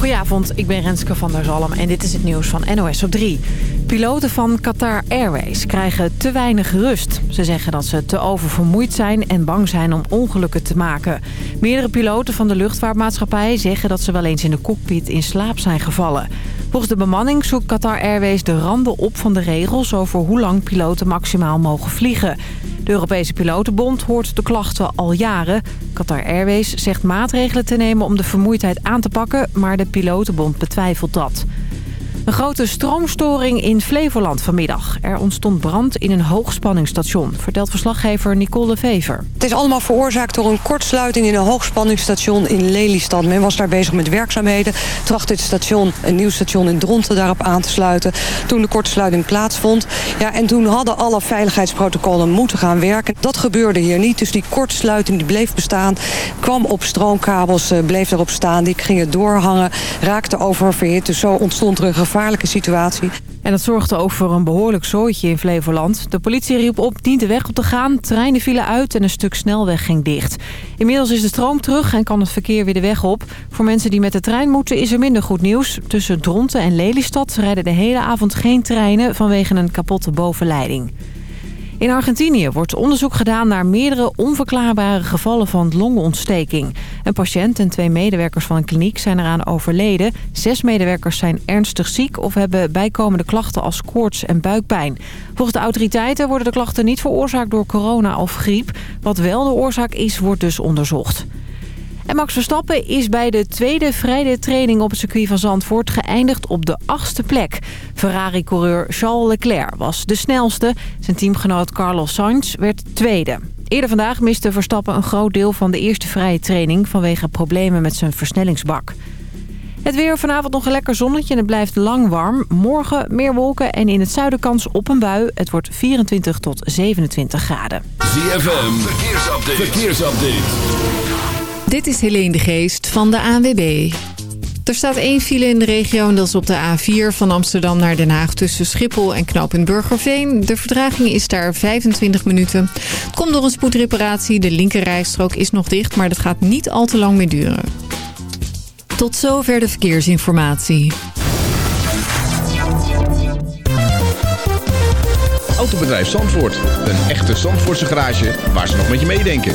Goedenavond, ik ben Renske van der Zalm en dit is het nieuws van NOS op 3. Piloten van Qatar Airways krijgen te weinig rust. Ze zeggen dat ze te oververmoeid zijn en bang zijn om ongelukken te maken. Meerdere piloten van de luchtvaartmaatschappij zeggen dat ze wel eens in de cockpit in slaap zijn gevallen. Volgens de bemanning zoekt Qatar Airways de randen op van de regels over hoe lang piloten maximaal mogen vliegen. De Europese Pilotenbond hoort de klachten al jaren. Qatar Airways zegt maatregelen te nemen om de vermoeidheid aan te pakken, maar de Pilotenbond betwijfelt dat. Een grote stroomstoring in Flevoland vanmiddag. Er ontstond brand in een hoogspanningsstation, vertelt verslaggever Nicole Vever. Het is allemaal veroorzaakt door een kortsluiting in een hoogspanningsstation in Lelystad. Men was daar bezig met werkzaamheden. Trachtte het station, een nieuw station in Dronten, daarop aan te sluiten. Toen de kortsluiting plaatsvond. Ja, en toen hadden alle veiligheidsprotocollen moeten gaan werken. Dat gebeurde hier niet, dus die kortsluiting die bleef bestaan. Kwam op stroomkabels, eh, bleef erop staan. Die gingen doorhangen, raakte oververhit. Dus zo ontstond er een gevaarlijke situatie. En dat zorgde ook voor een behoorlijk zooitje in Flevoland. De politie riep op niet de weg op te gaan. Treinen vielen uit en een stuk snelweg ging dicht. Inmiddels is de stroom terug en kan het verkeer weer de weg op. Voor mensen die met de trein moeten is er minder goed nieuws. Tussen Dronten en Lelystad rijden de hele avond geen treinen vanwege een kapotte bovenleiding. In Argentinië wordt onderzoek gedaan naar meerdere onverklaarbare gevallen van longontsteking. Een patiënt en twee medewerkers van een kliniek zijn eraan overleden. Zes medewerkers zijn ernstig ziek of hebben bijkomende klachten als koorts en buikpijn. Volgens de autoriteiten worden de klachten niet veroorzaakt door corona of griep. Wat wel de oorzaak is, wordt dus onderzocht. En Max Verstappen is bij de tweede vrije training op het circuit van Zandvoort geëindigd op de achtste plek. Ferrari-coureur Charles Leclerc was de snelste. Zijn teamgenoot Carlos Sainz werd tweede. Eerder vandaag miste Verstappen een groot deel van de eerste vrije training vanwege problemen met zijn versnellingsbak. Het weer vanavond nog een lekker zonnetje en het blijft lang warm. Morgen meer wolken en in het zuiden kans op een bui. Het wordt 24 tot 27 graden. ZFM, verkeersupdate. verkeersupdate. Dit is Helene de Geest van de ANWB. Er staat één file in de regio en dat is op de A4 van Amsterdam naar Den Haag... tussen Schiphol en Knoop Burgerveen. De verdraging is daar 25 minuten. Komt door een spoedreparatie. De linkerrijstrook is nog dicht, maar dat gaat niet al te lang meer duren. Tot zover de verkeersinformatie. Autobedrijf Zandvoort. Een echte Zandvoortse garage waar ze nog met je meedenken.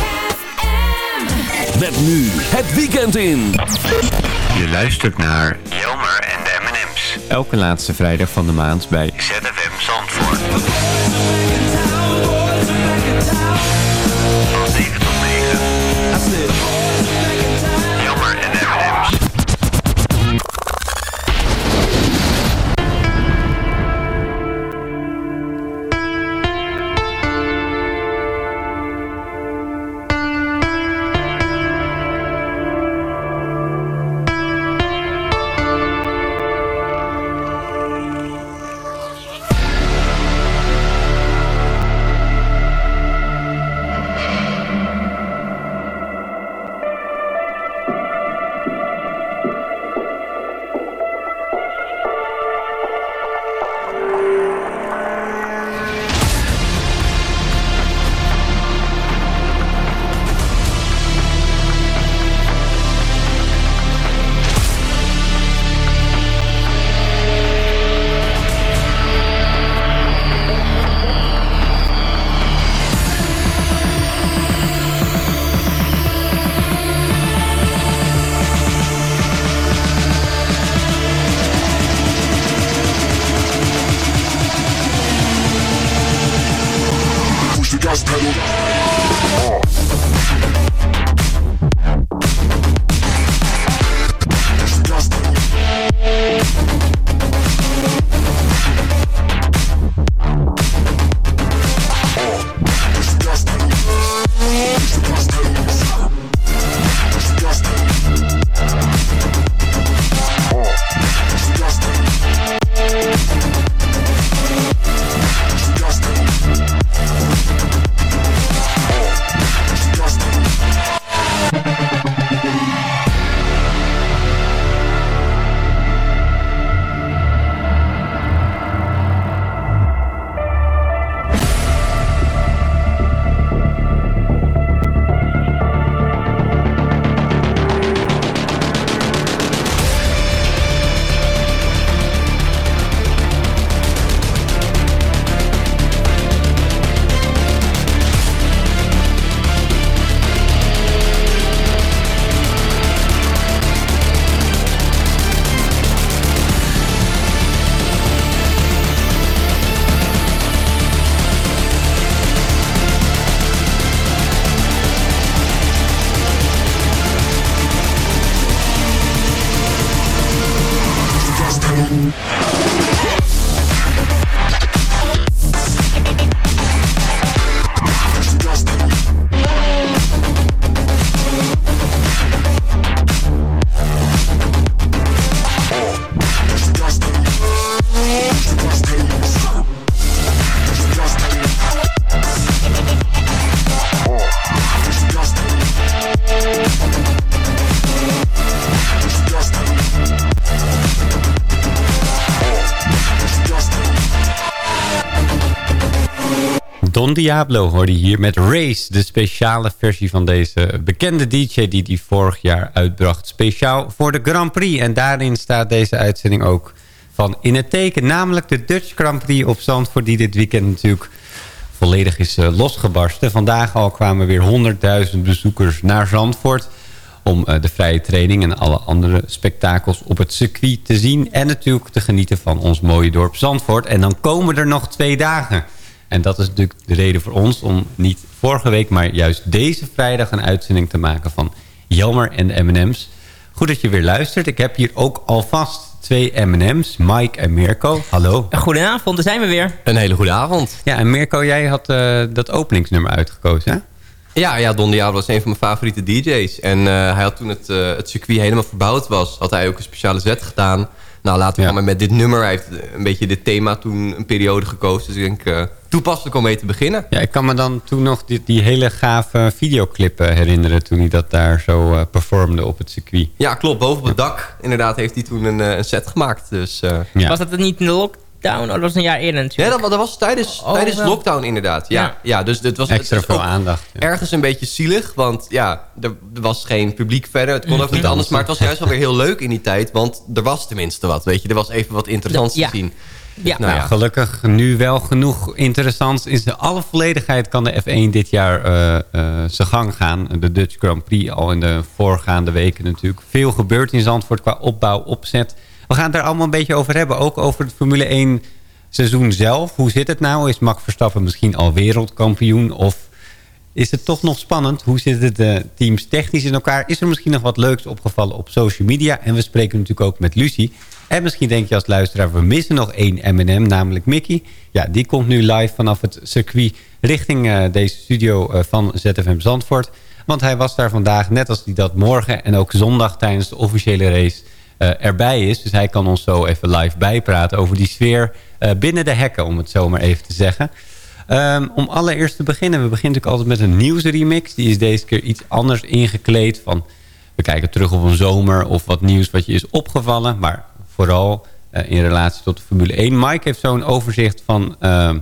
Met nu het weekend in. Je luistert naar Jelmer en de M&M's. Elke laatste vrijdag van de maand bij ZFM Zandvoort. Diablo hoorde je hier met Race. De speciale versie van deze bekende DJ die die vorig jaar uitbracht. Speciaal voor de Grand Prix. En daarin staat deze uitzending ook van in het teken. Namelijk de Dutch Grand Prix op Zandvoort. Die dit weekend natuurlijk volledig is uh, losgebarsten. Vandaag al kwamen weer 100.000 bezoekers naar Zandvoort. Om uh, de vrije training en alle andere spektakels op het circuit te zien. En natuurlijk te genieten van ons mooie dorp Zandvoort. En dan komen er nog twee dagen. En dat is natuurlijk de reden voor ons om niet vorige week... maar juist deze vrijdag een uitzending te maken van Jammer en de M&M's. Goed dat je weer luistert. Ik heb hier ook alvast twee M&M's, Mike en Mirko. Hallo. Goedenavond, daar zijn we weer. Een hele goede avond. Ja, en Mirko, jij had uh, dat openingsnummer uitgekozen, hè? Ja, ja, Don Diablo was een van mijn favoriete DJ's. En uh, hij had toen het, uh, het circuit helemaal verbouwd was... had hij ook een speciale set gedaan... Nou, laten we ja. maar met dit nummer. Hij heeft een beetje dit thema toen een periode gekozen. Dus ik denk uh, toepasselijk om mee te beginnen. Ja, ik kan me dan toen nog die, die hele gave videoclip herinneren... toen hij dat daar zo uh, performde op het circuit. Ja, klopt. Boven op het dak inderdaad heeft hij toen een, een set gemaakt. Dus, uh, ja. Was dat niet in de lockdown? Oh, dat was een jaar eerder natuurlijk. Nee, dat, dat was tijdens, oh, tijdens lockdown inderdaad. Ja, ja. ja dus het was Extra het, veel aandacht. Ja. Ergens een beetje zielig, want ja, er, was geen publiek verder. Het kon ook niet anders, maar het was juist wel weer heel leuk in die tijd. Want er was tenminste wat, weet je. Er was even wat interessants te zien. Ja. Nou, ja. gelukkig nu wel genoeg interessant. In zijn alle volledigheid kan de F1 dit jaar uh, uh, zijn gang gaan. De Dutch Grand Prix al in de voorgaande weken natuurlijk. Veel gebeurt in Zandvoort qua opbouw, opzet. We gaan het daar allemaal een beetje over hebben. Ook over het Formule 1 seizoen zelf. Hoe zit het nou? Is Max Verstappen misschien al wereldkampioen? Of is het toch nog spannend? Hoe zitten de teams technisch in elkaar? Is er misschien nog wat leuks opgevallen op social media? En we spreken natuurlijk ook met Lucie. En misschien denk je als luisteraar, we missen nog één M&M, namelijk Mickey. Ja, die komt nu live vanaf het circuit richting uh, deze studio uh, van ZFM Zandvoort. Want hij was daar vandaag, net als hij dat morgen en ook zondag tijdens de officiële race erbij is. Dus hij kan ons zo even live bijpraten over die sfeer uh, binnen de hekken, om het zo maar even te zeggen. Um, om allereerst te beginnen, we beginnen natuurlijk altijd met een nieuwsremix. Die is deze keer iets anders ingekleed. Van, we kijken terug op een zomer of wat nieuws wat je is opgevallen. Maar vooral uh, in relatie tot de Formule 1. Mike heeft zo'n overzicht van uh,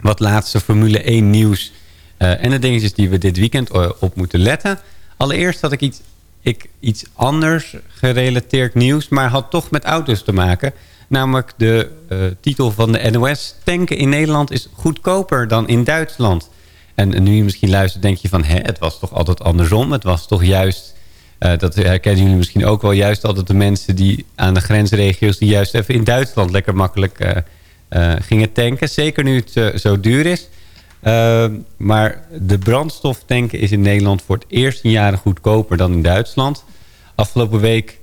wat laatste Formule 1 nieuws... En de dingetjes die we dit weekend op moeten letten. Allereerst had ik iets ik iets anders gerelateerd nieuws... maar had toch met auto's te maken. Namelijk de uh, titel van de NOS... tanken in Nederland is goedkoper dan in Duitsland. En nu je misschien luistert, denk je van... Hè, het was toch altijd andersom? Het was toch juist... Uh, dat herkennen jullie misschien ook wel juist altijd de mensen die aan de grensregio's... die juist even in Duitsland lekker makkelijk uh, gingen tanken. Zeker nu het zo duur is... Uh, maar de brandstoftanken is in Nederland voor het eerst in jaren goedkoper dan in Duitsland. Afgelopen week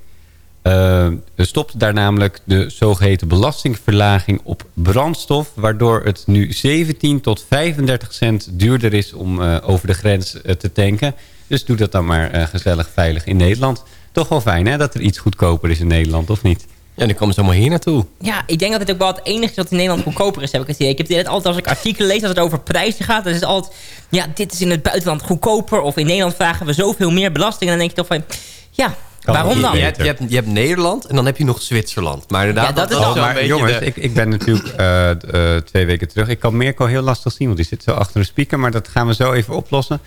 uh, stopte daar namelijk de zogeheten belastingverlaging op brandstof. Waardoor het nu 17 tot 35 cent duurder is om uh, over de grens te tanken. Dus doe dat dan maar gezellig veilig in Nederland. Toch wel fijn hè, dat er iets goedkoper is in Nederland, of niet? Ja, dan komen ze allemaal hier naartoe. Ja, ik denk dat het ook wel het enige is wat in Nederland goedkoper is, heb ik het idee. Ik heb het altijd als ik artikelen lees, als het over prijzen gaat, dan is het altijd, ja, dit is in het buitenland goedkoper. Of in Nederland vragen we zoveel meer belasting. En dan denk je toch van, ja, kan waarom dan? Je hebt, je, hebt, je hebt, Nederland en dan heb je nog Zwitserland. Maar inderdaad, ja, dat, dat is oh, maar jongens, de... ik, ik ben natuurlijk uh, uh, twee weken terug. Ik kan Mirko heel lastig zien, want die zit zo achter een speaker. Maar dat gaan we zo even oplossen.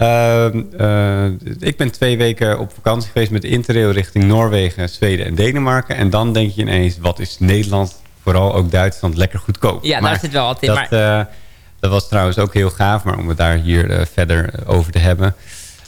Uh, uh, ik ben twee weken op vakantie geweest met Interrail richting Noorwegen, Zweden en Denemarken. En dan denk je ineens, wat is Nederland, vooral ook Duitsland, lekker goedkoop. Ja, maar daar zit wel altijd. Dat, maar... uh, dat was trouwens ook heel gaaf, maar om het daar hier verder over te hebben.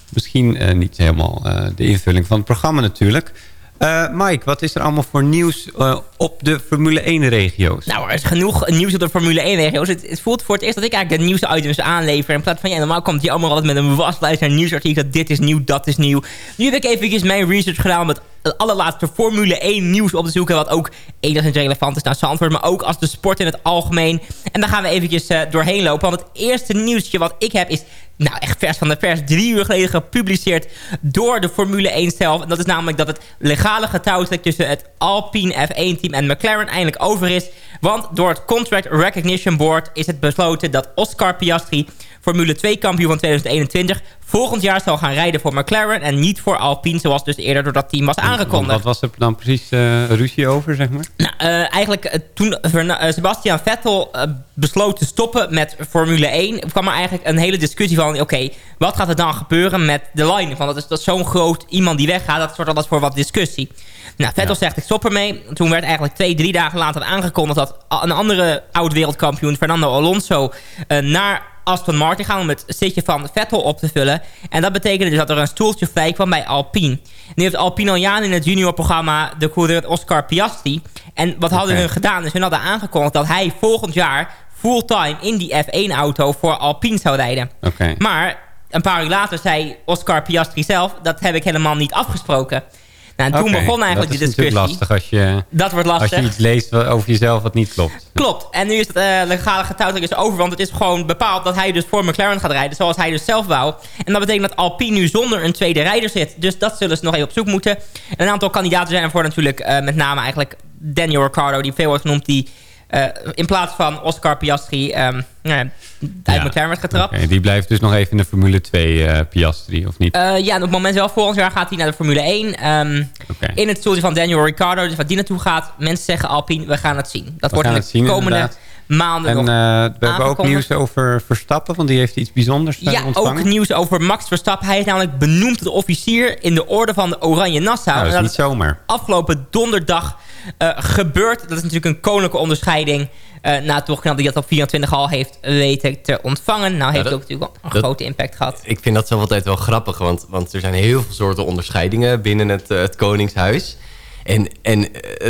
Misschien niet helemaal de invulling van het programma natuurlijk. Uh, Mike, wat is er allemaal voor nieuws uh, op de Formule 1-regio's? Nou, er is genoeg nieuws op de Formule 1-regio's. Het, het, voelt voor het eerst dat ik eigenlijk de nieuwste items aanlever. In plaats van, ja, normaal komt hij allemaal altijd met een waslijst en nieuwsartikel. Dit is nieuw, dat is nieuw. Nu heb ik eventjes mijn research gedaan met allerlaatste Formule 1 nieuws op te zoeken... wat ook enigszins relevant is naar Zandvoort... maar ook als de sport in het algemeen. En daar gaan we eventjes eh, doorheen lopen. Want het eerste nieuwsje wat ik heb is... nou, echt vers van de pers, drie uur geleden gepubliceerd... door de Formule 1 zelf. En dat is namelijk dat het legale getouwtrek... tussen het Alpine F1-team en McLaren eindelijk over is. Want door het Contract Recognition Board is het besloten... dat Oscar Piastri Formule 2-kampioen van 2021... volgend jaar zal gaan rijden voor McLaren... en niet voor Alpine, zoals dus eerder door dat team was aangekondigd. Wat was er dan precies eh, ruzie over, zeg maar? Nou, eh, eigenlijk eh, toen Sebastian Vettel besloot te stoppen met Formule 1... kwam er eigenlijk een hele discussie van... oké, wat gaat er dan gebeuren met de line? Want dat is, dat zo'n groot iemand die weggaat... dat zorgt altijd voor wat discussie. Nou, Vettel zegt ik stop ermee. Toen werd eigenlijk twee, drie dagen later aangekondigd... dat een andere oud-wereldkampioen, Fernando Alonso... naar Aston Martin gaan om het zitje van Vettel op te vullen. En dat betekende dus dat er een stoeltje vrij kwam bij Alpine. Nu heeft Alpine al jaren in het juniorprogramma de coureur Oscar Piastri. En wat hadden hun gedaan? Dus hun hadden aangekondigd dat hij volgend jaar fulltime in die F1-auto voor Alpine zou rijden. Maar een paar uur later zei Oscar Piastri zelf... dat heb ik helemaal niet afgesproken. Nou, en toen begon eigenlijk dat die is natuurlijk discussie. lastig als je, Dat wordt als lastig. je iets leest over jezelf wat niet klopt. Klopt. En nu is het uh, legale getouwtrek is over. Want het is gewoon bepaald dat hij dus voor McLaren gaat rijden. Zoals hij dus zelf wou. En dat betekent dat Alpine nu zonder een tweede rijder zit. Dus dat zullen ze nog even op zoek moeten. En een aantal kandidaten zijn ervoor natuurlijk. eh, met name eigenlijk Daniel Ricciardo. Die veel wordt genoemd. Die eh, in plaats van Oscar Piastri ehm, nou ja, uit Ja. McLaren werd getrapt. Die blijft dus nog even in de Formule 2 eh, Piastri, of niet? Eh, ja, en op het moment wel. Volgend jaar gaat hij naar de Formule 1. ehm. In het stoeltje van Daniel Ricciardo. Dus wat die naartoe gaat. Mensen zeggen Alpine, we gaan het zien. Dat We wordt in de zien, komende inderdaad. maanden En nog we hebben ook nieuws over Verstappen, want die heeft iets bijzonders Ja, ontvangen. ook nieuws over Max Verstappen. Hij is namelijk benoemd tot officier in de orde van de Oranje Nassau. Nou, dat is niet zomaar. afgelopen donderdag eh, gebeurd. Dat is natuurlijk een koninklijke onderscheiding. eh na toch die dat op 24 al heeft weten te ontvangen. Nou heeft dat- ook natuurlijk wel een dat- grote impact gehad. Ik vind dat zelf altijd wel grappig, want, want er zijn heel veel soorten onderscheidingen binnen het, eh, het Koningshuis. En, en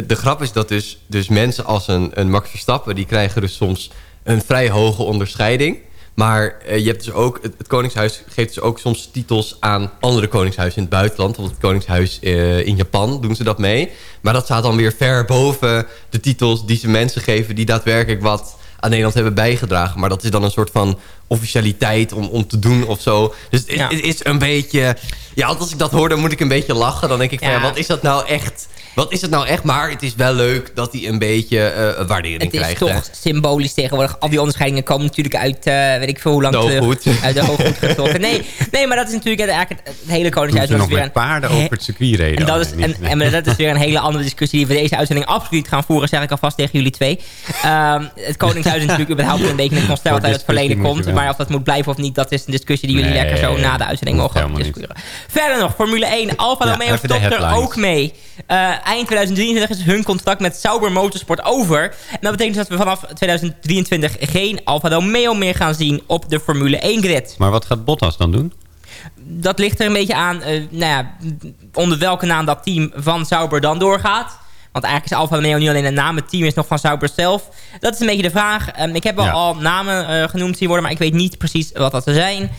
de grap is dat dus, dus mensen als een, een Max Verstappen... die krijgen dus soms een vrij hoge onderscheiding. Maar eh, je hebt dus ook, het, het Koningshuis geeft dus ook soms titels aan andere koningshuizen in het buitenland. Bijvoorbeeld het Koningshuis eh, in Japan doen ze dat mee. Maar dat staat dan weer ver boven de titels die ze mensen geven... die daadwerkelijk wat aan Nederland hebben bijgedragen. Maar dat is dan een soort van officialiteit om, om te doen of zo. Dus het, Ja. is een beetje... Ja, als ik dat hoor, dan moet ik een beetje lachen. Dan denk ik van, Ja. ja, wat is dat nou echt? Wat is het nou echt? Maar het is wel leuk dat hij een beetje eh waardering Het is krijgt. toch hè. symbolisch tegenwoordig. Al die onderscheidingen komen natuurlijk uit, eh, weet ik veel hoe lang terug. hooghoed. Uit de hooghoed getrokken. Nee, nee, maar dat is natuurlijk eigenlijk het, het hele Toen koningshuis. ze was nog weer met een- paarden over het circuit reden. En dat, is, en, dat is weer een hele andere discussie die we deze uitzending absoluut gaan voeren, zeg ik alvast tegen jullie twee. Ehm, het Koningshuis is natuurlijk überhaupt een beetje een constel uit het verleden komt. Maar of dat moet blijven of niet, dat is een discussie die jullie Nee, lekker zo na de uitzending mogen discussiëren. Verder nog, Formule 1. Alfa Romeo stopt er ook mee. Eh, eind 2023 is hun contract met Sauber Motorsport over. En dat betekent dus dat we vanaf 2023 geen Alfa Romeo meer gaan zien op de Formule 1 grid Maar wat gaat Bottas dan doen? dat ligt er een beetje aan eh, nou ja, onder welke naam dat team van Sauber dan doorgaat. Want eigenlijk is Alfa Romeo niet alleen een naam, het team is nog van Sauber zelf. Dat is een beetje de vraag. Ehm, ik heb wel Ja. al namen eh, genoemd zien worden, maar ik weet niet precies wat dat er zijn.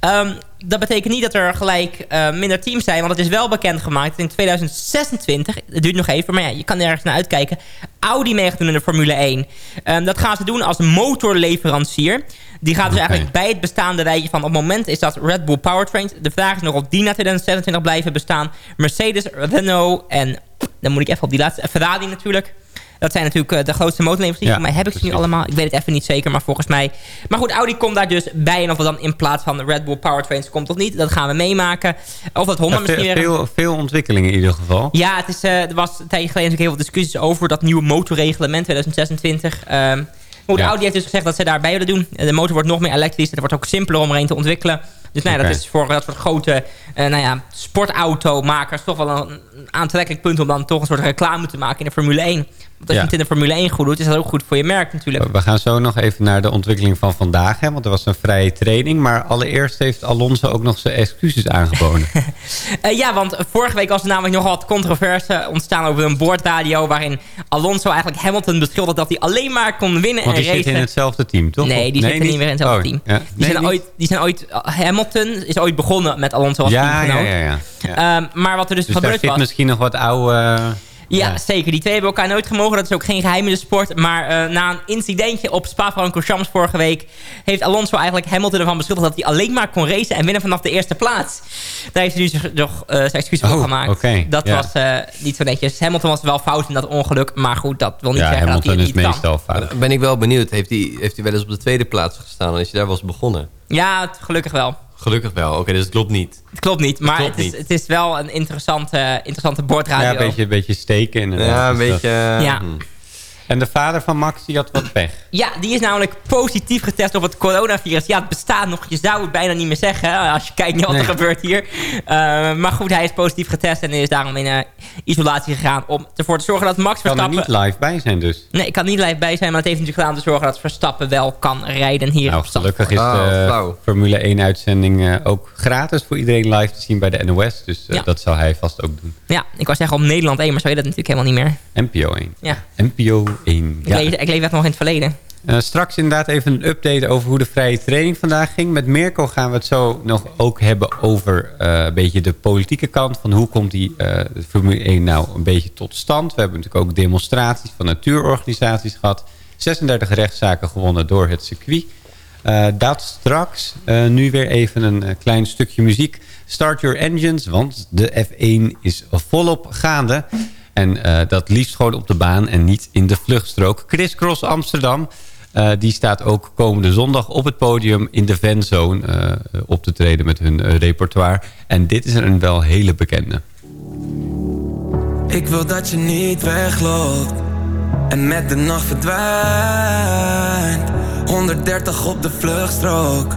Ehm, dat betekent niet dat er gelijk eh, minder teams zijn, want het is wel bekendgemaakt in 2026, het duurt nog even, maar ja, je kan ergens naar uitkijken, Audi mee gaat doen in de Formule 1. Ehm, dat gaan ze doen als motorleverancier. Die gaat dus eigenlijk bij het bestaande rijtje van... op het moment is dat Red Bull Powertrains. De vraag is nog of die na 2026 blijven bestaan. Mercedes, Renault en... dan moet ik even op die laatste... Ferrari natuurlijk. Dat zijn natuurlijk eh, de grootste motorleveranciers. Ja, mij heb ik ze nu allemaal. Ik weet het even niet zeker, maar volgens mij... Maar goed, Audi komt daar dus bij. En of het dan in plaats van de Red Bull Powertrains komt of niet... dat gaan we meemaken. Of dat Honda Ja, misschien veel, weer... veel, veel ontwikkelingen in ieder geval. Ja, het is, eh, er was een tijdje geleden natuurlijk heel veel discussies over dat nieuwe motorreglement 2026. Ehm maar goed, Ja. Audi heeft dus gezegd dat ze daarbij willen doen. Eh, De motor wordt nog meer elektrisch. Het wordt ook simpeler om erin te ontwikkelen. Dus nou ja, dat is voor dat soort grote nou ja, sportautomakers toch wel een aantrekkelijk punt om dan toch een soort reclame te maken in de Formule 1. Want als je het in de Formule 1 goed doet, is dat ook goed voor je merk natuurlijk. We gaan zo nog even naar de ontwikkeling van vandaag. Hè, want er was een vrije training. Maar allereerst heeft Alonso ook nog zijn excuses aangeboden. Eh, ja, want vorige week was er namelijk nog wat controverse ontstaan over een boordradio... waarin Alonso eigenlijk Hamilton beschuldigde dat hij alleen maar kon winnen Want en die zit racen. in hetzelfde team, toch? Nee, die zitten niet meer in hetzelfde Oh, team. ja. Die, Nee, zijn niet? ooit, die zijn ooit... Hamilton is ooit begonnen met Alonso als Ja, teamgenoot. ja. ja. ja. Ehm, maar wat er dus, dus daar gebeurd zit was... misschien nog wat oude... Ja, zeker. Die twee hebben elkaar nooit gemogen. Dat is ook geen geheim in de sport. Maar eh, na een incidentje op Spa-Francorchamps vorige week... heeft Alonso eigenlijk Hamilton ervan beschuldigd... dat hij alleen maar kon racen en winnen vanaf de eerste plaats. Daar heeft hij dus nog eh, zijn excuus voor Oh, gemaakt. Dat ja. was eh, niet zo netjes. Hamilton was wel fout in dat ongeluk. Maar goed, dat wil niet ja, zeggen Hamilton dat is hij het niet kan. meestal fout. Ben ik wel benieuwd. Heeft hij, heeft hij wel eens op de tweede plaats gestaan? Als je daar was begonnen? Ja, gelukkig wel. Gelukkig wel. Oké, dus het klopt niet. Het klopt niet. Maar klopt het, is, niet. het is wel een interessante, interessante bordradio. Ja, een beetje, een beetje steken inderdaad. Ja, een Dus dat- beetje... eh, Ja. hm. En de vader van Max, die had wat pech. Ja, die is namelijk positief getest op het coronavirus. Ja, het bestaat nog. Je zou het bijna niet meer zeggen als je kijkt naar wat er gebeurt hier. Uh, maar goed, hij is positief getest en is daarom in uh, isolatie gegaan... om ervoor te zorgen dat Max Kan er Verstappen... niet live bij zijn dus. Nee, ik kan niet live bij zijn, maar het heeft natuurlijk gedaan... om te zorgen dat Verstappen wel kan rijden hier Nou, op gelukkig is Oh, de. Formule 1 uitzending eh, ook gratis voor iedereen live te zien bij de NOS. Dus eh, Ja. dat zou hij vast ook doen. Ja, ik wou zeggen op Nederland 1, maar zo heet dat natuurlijk helemaal niet meer. NPO 1. Ja, NPO 1. ik, Ja. leef, ik leef echt nog in het verleden. Eh, straks inderdaad even een update over hoe de vrije training vandaag ging. Met Mirko gaan we het zo nog ook hebben over eh, een beetje de politieke kant. Van hoe komt die eh, de Formule 1 nou een beetje tot stand. We hebben natuurlijk ook demonstraties van natuurorganisaties gehad. 36 rechtszaken gewonnen door het circuit. Eh, dat straks. Eh, nu weer even een klein stukje muziek. Start your engines, want de F1 is volop gaande. En eh, dat liefst gewoon op de baan en niet in de vluchtstrook. Chris Cross Amsterdam, eh, die staat ook komende zondag op het podium in de fanzone eh, op te treden met hun repertoire. En dit is een wel hele bekende. Ik wil dat je niet wegloopt en met de nacht verdwijnt. 130 op de vluchtstrook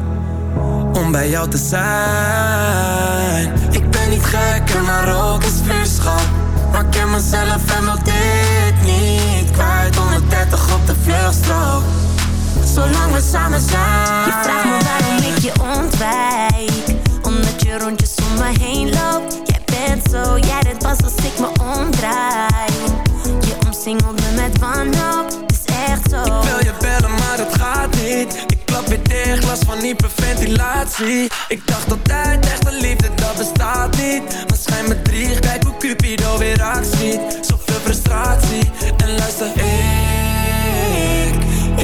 om bij jou te zijn. Ik ben niet gek maar ook een vuurschap. Maar ik ken mezelf en wil dit niet kwijt. 130 op de vluchtstrook, zolang we samen zijn. Je vraagt me waarom ik je ontwijk. Omdat je rondjes om me heen loopt. Jij bent zo, jij dit pas als ik me omdraai. Je omsingelt me met wanhoop, het is echt zo. Ik wil je bellen, Ik klap weer dicht, last van hyperventilatie. Ik dacht altijd, echte liefde, dat bestaat niet. Maar schijn me drie, kijk hoe Cupido weer actie. Zoveel frustratie. En luister, ik,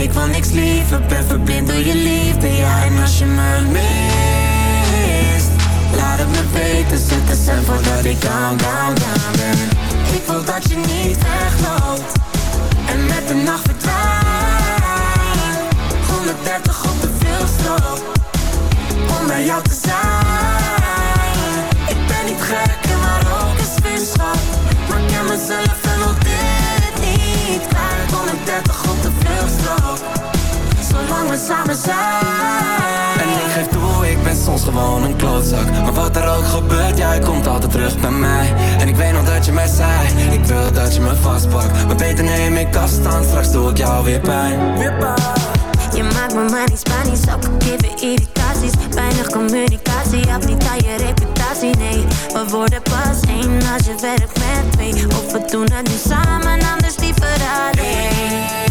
ik wil niks liever. Ben verblind door je liefde, ja. En als je me mist, laat het me weten. Zet de cent voordat ik down, down, down ben. Ik wil dat je niet gewoon een klootzak. Maar wat er ook gebeurt, jij komt altijd terug bij mij. En ik weet nog dat je mij zei Ik wil dat je me vastpakt. Maar beter neem ik afstand, straks doe ik jou weer pijn. Weer pijn. Je maakt me maar niet Spanisch, ook geven irritaties. Weinig communicatie, af niet aan je reputatie Nee, we worden pas één als je werkt met twee. Of we doen het nu samen, anders liever alleen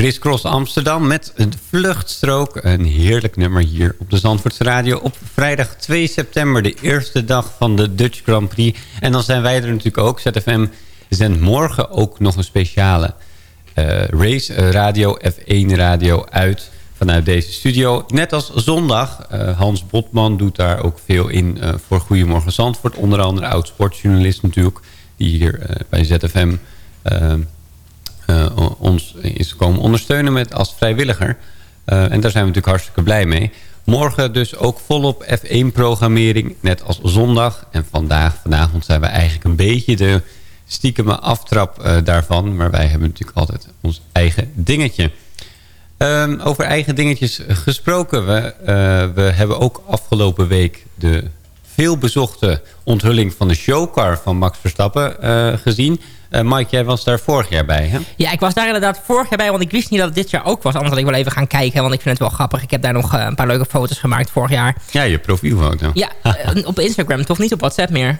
Chris Cross Amsterdam met een vluchtstrook. Een heerlijk nummer hier op de Zandvoortse Radio. Op vrijdag 2 september, de eerste dag van de Dutch Grand Prix. En dan zijn wij er natuurlijk ook. ZFM zendt morgen ook nog een speciale eh, race eh, radio, F1 radio uit vanuit deze studio. Net als zondag. eh, Hans Botman doet daar ook veel in eh, voor Goedemorgen Zandvoort. Onder andere oud-sportjournalist natuurlijk. Die hier bij ZFM... eh, eh, ons is komen ondersteunen met als vrijwilliger. Eh, en daar zijn we natuurlijk hartstikke blij mee. Morgen dus ook volop F1-programmering, net als zondag. En vandaag, vanavond zijn we eigenlijk een beetje de stiekeme aftrap eh, daarvan. Maar wij hebben natuurlijk altijd ons eigen dingetje. Ehm, over eigen dingetjes gesproken. We, eh, we hebben ook afgelopen week de veelbezochte onthulling van de showcar van Max Verstappen eh, gezien. Eh, Mike, jij was daar vorig jaar bij, hè? Ja, ik was daar inderdaad vorig jaar bij, want ik wist niet dat het dit jaar ook was. Anders had ik wel even gaan kijken, want ik vind het wel grappig. Ik heb daar nog eh, een paar leuke foto's gemaakt vorig jaar. Ja, je profielfoto. Ja, op Instagram, toch niet op WhatsApp meer.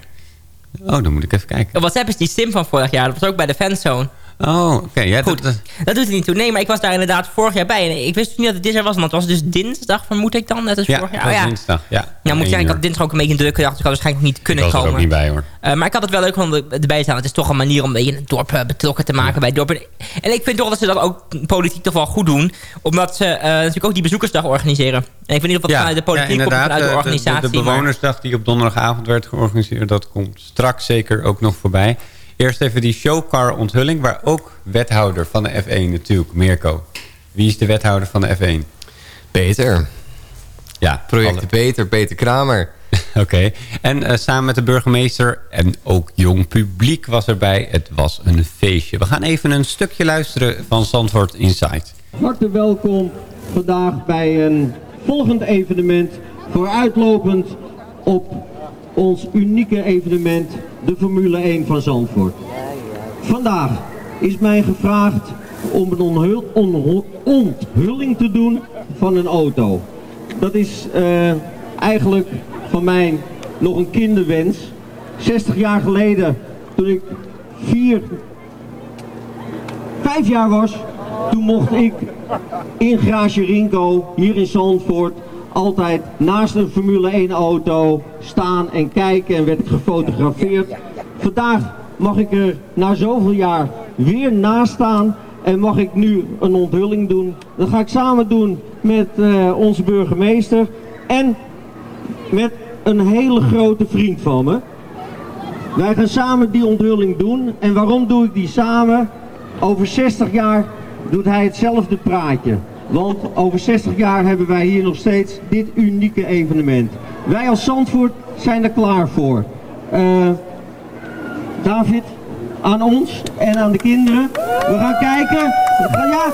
Oh, dan moet ik even kijken. Op WhatsApp is die Sim van vorig jaar, dat was ook bij de fanzone. Oh, oké. Ja, Goed, dat- dat doet er niet toe. Nee, maar ik was daar inderdaad vorig jaar bij. En ik wist niet dat het dit jaar was, want het was dus dinsdag, vermoed ik dan, net als ja, vorig jaar. Oh, ja. dinsdag. Ja, Ja, moet ik zeggen, ik had dinsdag ook een beetje een drukke dag, dus ik had waarschijnlijk niet kunnen Ik was komen. ook niet bij, hoor. Eh, maar ik had het wel leuk om er- erbij te staan. Het is toch een manier om een beetje het dorp eh, betrokken te maken bij het dorp. En ik vind toch dat ze dat ook politiek toch wel goed doen. Omdat ze eh, natuurlijk ook die bezoekersdag organiseren. En ik weet niet of dat vanuit de politiek komt of vanuit de organisatie. De, de, maar- bewonersdag die op donderdagavond werd georganiseerd... dat komt straks zeker ook nog voorbij. Eerst even die showcar onthulling... waar ook wethouder van de F1 natuurlijk, Mirko. Wie is de wethouder van de F1? Peter. Ja, Project alle- Peter, Peter Kramer. Oké. En eh, samen met de burgemeester en ook jong publiek was erbij. Het was een feestje. We gaan even een stukje luisteren van Zandvoort Insight. Hartelijk welkom vandaag bij een volgend evenement. Vooruitlopend op ons unieke evenement, de Formule 1 van Zandvoort. Vandaag is mij gevraagd om een onthul- onthul- onthulling te doen van een auto. Dat is eh, eigenlijk van mij nog een kinderwens. 60 jaar geleden, toen ik vier vijf jaar was, toen mocht ik in Garage Rinko, hier in Zandvoort, altijd naast een Formule 1 auto staan en kijken en werd ik gefotografeerd. Vandaag mag ik er na zoveel jaar weer naast staan en mag ik nu een onthulling doen. Dat ga ik samen doen met eh, onze burgemeester en met een hele grote vriend van me. Wij gaan samen die onthulling doen. En waarom doe ik die samen? Over 60 jaar doet hij hetzelfde praatje. Want over 60 jaar hebben wij hier nog steeds dit unieke evenement. Wij als Zandvoort zijn er klaar voor. Eh, David, aan ons en aan de kinderen. We gaan kijken. Ja,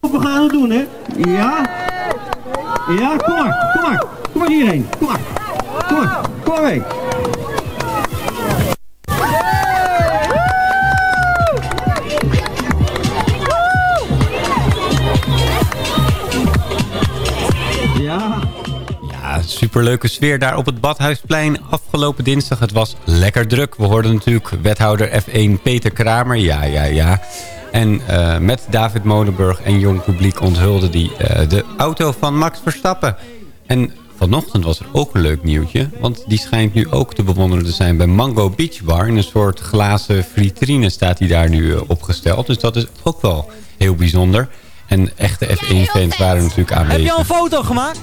we gaan het doen hè. Ja. Ja, kom maar, kom maar. Kom maar hierheen. Kom maar. Kom maar, kom maar mee. Superleuke sfeer daar op het Badhuisplein afgelopen dinsdag. Het was lekker druk. We hoorden natuurlijk wethouder F1 Peter Kramer. Ja, ja, ja. En eh, met David Molenburg en jong publiek onthulde die eh, de auto van Max Verstappen. En vanochtend was er ook een leuk nieuwtje. Want die schijnt nu ook te bewonderen te zijn bij Mango Beach Bar. In een soort glazen vitrine staat hij daar nu eh, opgesteld. Dus dat is ook wel heel bijzonder. En echte F1-fans waren natuurlijk aanwezig. Heb je al een foto gemaakt?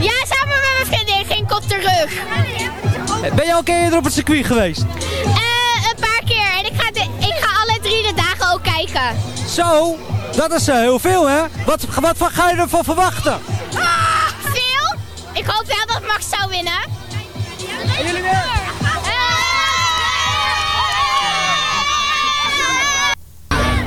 Ja, samen met mijn vriendin ging ik op terug. Ben je al een keer eerder op het circuit geweest? Eh, een paar keer. En ik ga, de, ik ga alle drie de dagen ook kijken. Zo, dat is eh, heel veel hè? Wat, wat, wat ga je ervan verwachten? Ah, veel? Ik hoop wel dat Max zou winnen. En jullie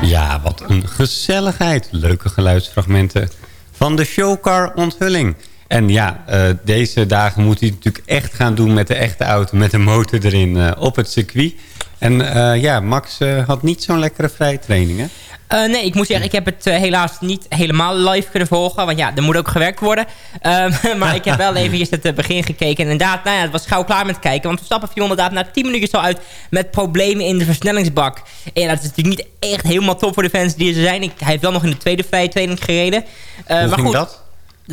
Ja, wat een gezelligheid. Leuke geluidsfragmenten van de showcar onthulling. En ja, eh, deze dagen moet hij natuurlijk echt gaan doen met de echte auto... met de motor erin eh, op het circuit. En eh, ja, Max had niet zo'n lekkere vrije training, hè? Eh, nee, ik moet zeggen, ik heb het eh, helaas niet helemaal live kunnen volgen. Want ja, er moet ook gewerkt worden. Ehm, maar ik heb wel eventjes het eh, begin gekeken. En inderdaad, nou ja, het was gauw klaar met kijken. Want Verstappen viel inderdaad na 10 minuutjes al uit met problemen in de versnellingsbak. En dat is natuurlijk niet echt helemaal top voor de fans die er zijn. Ik, hij heeft wel nog in de tweede vrije training gereden. Hoe maar ging goed, dat?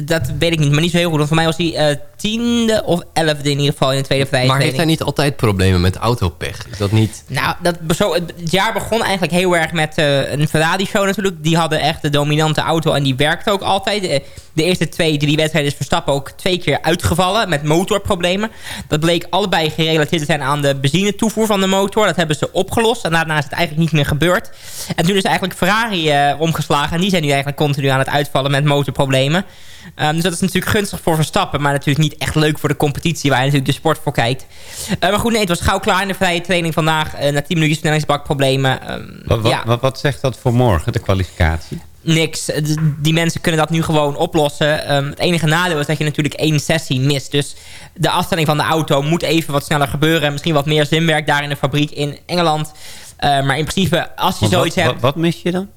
Dat weet ik niet, maar niet zo heel goed. Want voor mij was hij eh, tiende of elfde in ieder geval in de tweede vrije Maar heeft hij niet altijd problemen met autopech? Is dat niet... Nou, dat, zo, het jaar begon eigenlijk heel erg met eh, een Ferrari-show natuurlijk. Die hadden echt de dominante auto en die werkte ook altijd. De, de eerste twee, drie wedstrijden is Verstappen ook twee keer uitgevallen met motorproblemen. Dat bleek allebei gerelateerd te zijn aan de benzinetoevoer van de motor. Dat hebben ze opgelost en daarna is het eigenlijk niet meer gebeurd. En toen is eigenlijk Ferrari eh, omgeslagen en die zijn nu eigenlijk continu aan het uitvallen met motorproblemen. Ehm, dus dat is natuurlijk gunstig voor Verstappen. Maar natuurlijk niet echt leuk voor de competitie waar je natuurlijk de sport voor kijkt. Eh, maar goed, nee, het was gauw klaar in de vrije training vandaag. Eh, na 10 minuutjes snelheidsbakproblemen. Ehm, Wat, wat, ja. wat, wat zegt dat voor morgen, de kwalificatie? niks. Eh, Die mensen kunnen dat nu gewoon oplossen. Ehm, het enige nadeel is dat je natuurlijk één sessie mist. Dus de afstelling van de auto moet even wat sneller gebeuren. Misschien wat meer zinwerk daar in de fabriek in Engeland. Maar in principe, als je zoiets hebt... wat, wat mis je dan?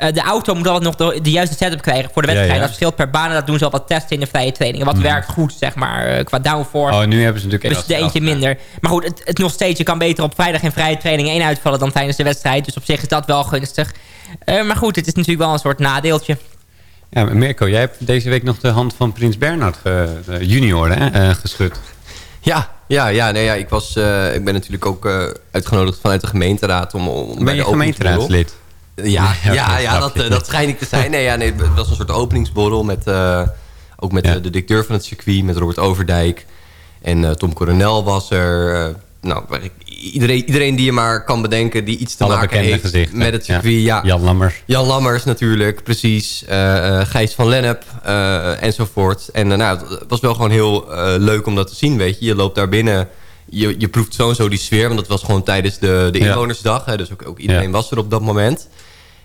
Eh, de auto moet altijd nog de, de juiste setup krijgen voor de wedstrijd. ja. Dat verschilt per baan en dat doen ze al wat testen in de vrije training. En wat Mhm. werkt goed, zeg maar, eh, qua downforce. Oh, nu hebben ze natuurlijk Dus de eentje minder. Maar goed, het, het nog steeds. Je kan beter op vrijdag in vrije training één uitvallen dan tijdens de wedstrijd. Dus op zich is dat wel gunstig. Eh, maar goed, het is natuurlijk wel een soort nadeeltje. Ja, Mirko, jij hebt deze week nog de hand van Prins Bernhard junior hè, eh, geschud. Ja, ja, ja, nee, ja ik, was, eh, ik ben natuurlijk ook eh, uitgenodigd vanuit de gemeenteraad. Om, om bij Ben je de gemeenteraadslid? Ja, Ja, ja, ja dat, eh, dat schijn ik te zijn. Nee, ja, nee, het was een soort openingsborrel met, eh, ook met Ja. eh, de directeur van het circuit, met Robert Overdijk. En Tom Coronel was er. nou, iedereen, iedereen die je maar kan bedenken die iets te Alle maken heeft gezichten. met het Ja. circuit. Ja. Jan Lammers. Jan Lammers natuurlijk, precies. Eh, Gijs van Lennep enzovoort. En nou, het was wel gewoon heel leuk om dat te zien, weet je. Je loopt daar binnen, je, je proeft zo en zo die sfeer. Want dat was gewoon tijdens de, de inwonersdag. Hè, dus ook, ook iedereen was er op dat moment.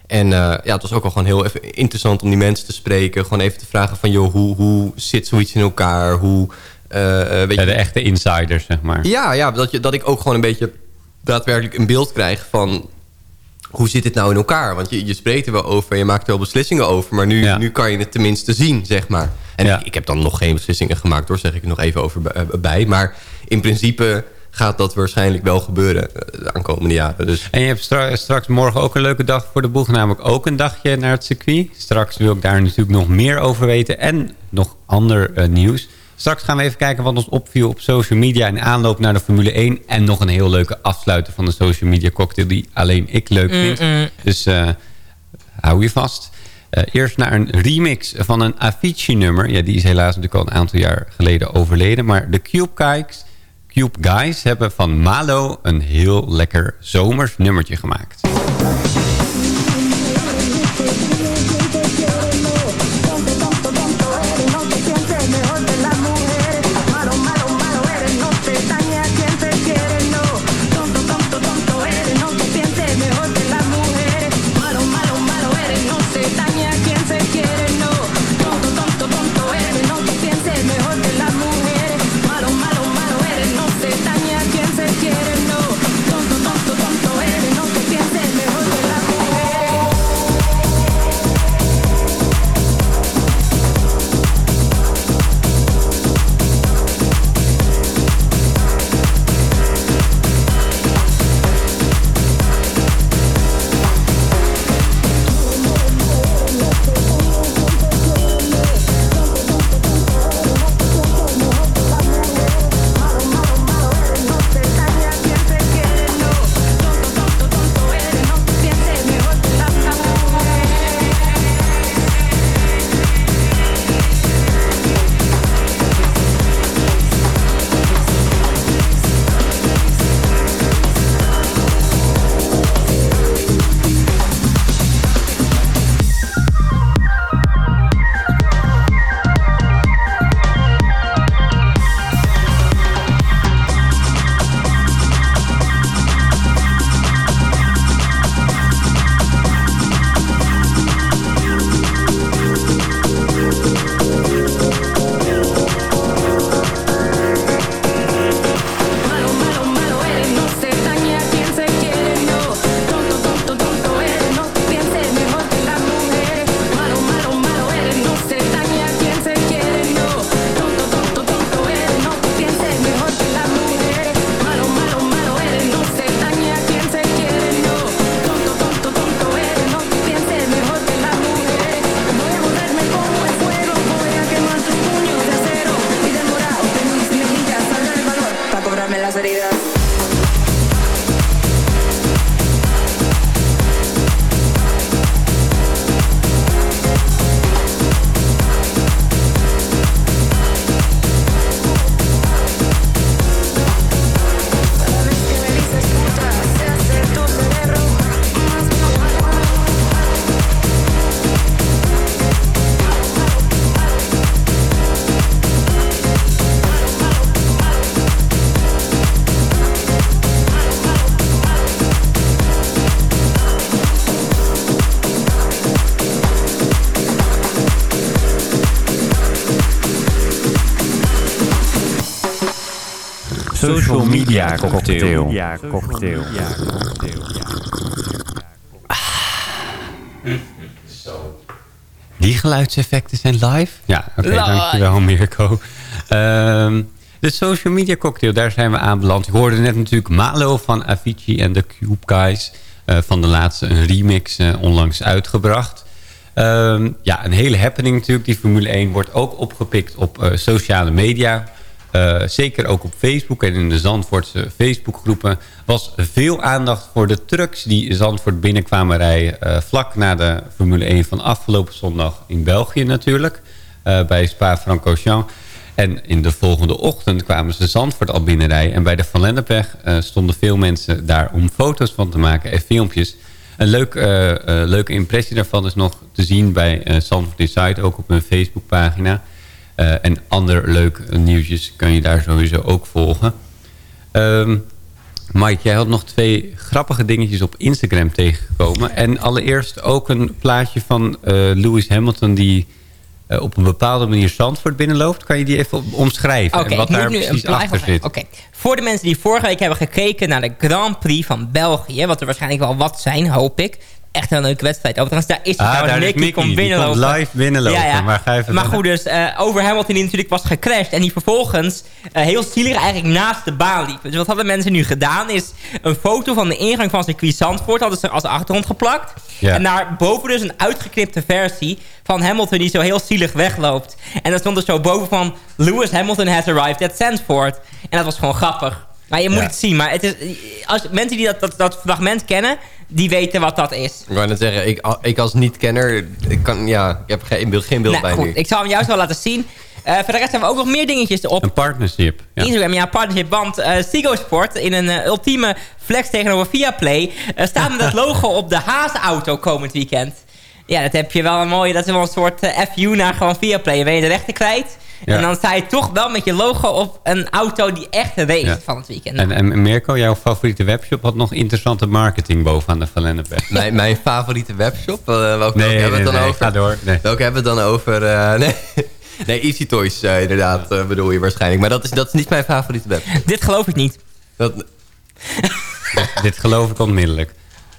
En eh, ja, het was ook wel gewoon heel even interessant om die mensen te spreken. Gewoon even te vragen van, joh, hoe, hoe zit zoiets in elkaar? Hoe, eh, weet Ja, je, de echte insiders, zeg maar. ja, ja dat, je, dat ik ook gewoon een beetje daadwerkelijk een beeld krijg van... hoe zit dit nou in elkaar? Want je, je spreekt er wel over, je maakt er wel beslissingen over... maar nu, Ja. nu kan je het tenminste zien, zeg maar. En Ja. ik, ik heb dan nog geen beslissingen gemaakt, hoor, zeg ik er nog even over bij- bij. Maar in principe gaat dat waarschijnlijk wel gebeuren eh, de aankomende jaren. Dus En je hebt stra- straks morgen ook een leuke dag voor de boeg. Namelijk ook een dagje naar het circuit. Straks wil ik daar natuurlijk nog meer over weten. En nog ander eh, nieuws. Straks gaan we even kijken wat ons opviel op social media... in aanloop naar de Formule 1. En nog een heel leuke afsluiter van de social media cocktail... die alleen ik leuk vind. Mm-mm. Dus eh, hou je vast. Eerst naar een remix van een Avicii-nummer. Ja, die is helaas natuurlijk al een aantal jaar geleden overleden. Maar de Cube Guys, Cube Guys hebben van Malo... een heel lekker zomers nummertje gemaakt. Social Media Cocktail. cocktail. Die geluidseffecten zijn live? Ja, oké, dankjewel Mirko. Ehm, de social media cocktail, daar zijn we aanbeland. Ik hoorde net natuurlijk Malo van Avicii en de Cube Guys... eh, van de laatste een remix eh, onlangs uitgebracht. Ehm, ja, een hele happening natuurlijk. Die Formule 1 wordt ook opgepikt op eh, sociale media... Eh, zeker ook op Facebook en in de Zandvoortse Facebookgroepen... was veel aandacht voor de trucks die Zandvoort binnenkwamen rijden... eh, vlak na de Formule 1 van afgelopen zondag in België natuurlijk... eh, bij Spa-Francorchamps. En in de volgende ochtend kwamen ze Zandvoort al binnenrijden... en bij de Van Lennepweg stonden veel mensen daar om foto's van te maken en filmpjes... Een leuk, leuke impressie daarvan is nog te zien bij Zandvoort Inside... ook op hun Facebookpagina... Eh, en ander leuk nieuwtjes kan je daar sowieso ook volgen. Ehm, Mike, jij had nog twee grappige dingetjes op Instagram tegengekomen. En allereerst ook een plaatje van eh, Lewis Hamilton... die eh, op een bepaalde manier Zandvoort binnenloopt. Kan je die even omschrijven? En wat daar precies achter zit? Oké, voor de mensen die vorige week hebben gekeken naar de Grand Prix van België... wat er waarschijnlijk wel wat zijn, hoop ik. Echt een leuke wedstrijd. Overigens, daar is hij Ah, Mickey, komt die binnenlopen. komt live binnenlopen. Maar ga even maar goed, dus eh, over Hamilton die natuurlijk was gecrashed... en die vervolgens eh, heel zielig eigenlijk naast de baan liep. Dus wat hadden mensen nu gedaan is... een foto van de ingang van circuit Zandvoort... hadden ze als achtergrond geplakt. Ja. En daarboven dus een uitgeknipte versie... van Hamilton die zo heel zielig wegloopt. En dan stond er zo boven van... Lewis Hamilton has arrived at Zandvoort. En dat was gewoon grappig. Maar je moet Ja. het zien. Maar het is, als mensen die dat, dat, dat fragment kennen... die weten wat dat is. Ik wou net zeggen, ik, ik als niet-kenner, ik, kan, ja, ik heb geen beeld, geen beeld Nou, bij goed, nu. ik zal hem juist wel laten zien. Eh, voor de rest hebben we ook nog meer dingetjes op Een partnership. Ja. Instagram. Ja, partnership. Want eh Stigo Sport in een eh, ultieme flex tegenover Viaplay... eh staat met het logo op de Haas-auto komend weekend. Ja, dat heb je wel een mooie... Dat is wel een soort FU naar gewoon Viaplay. Ben je de rechten kwijt. Ja. En dan sta je toch wel met je logo op een auto die echt race Ja. van het weekend. En, en Mirko, jouw favoriete webshop had nog interessante marketing bovenaan de Van Lennepweg. Mijn, mijn favoriete webshop, eh, welke, Nee, welke hebben we het dan nee, over? ga door, nee. Welke hebben we het dan over? eh, nee. nee, Easy Toys eh, inderdaad, eh, bedoel je waarschijnlijk. Maar dat is, dat is niet mijn favoriete webshop. Dit geloof ik niet. Dat, Dit geloof ik onmiddellijk.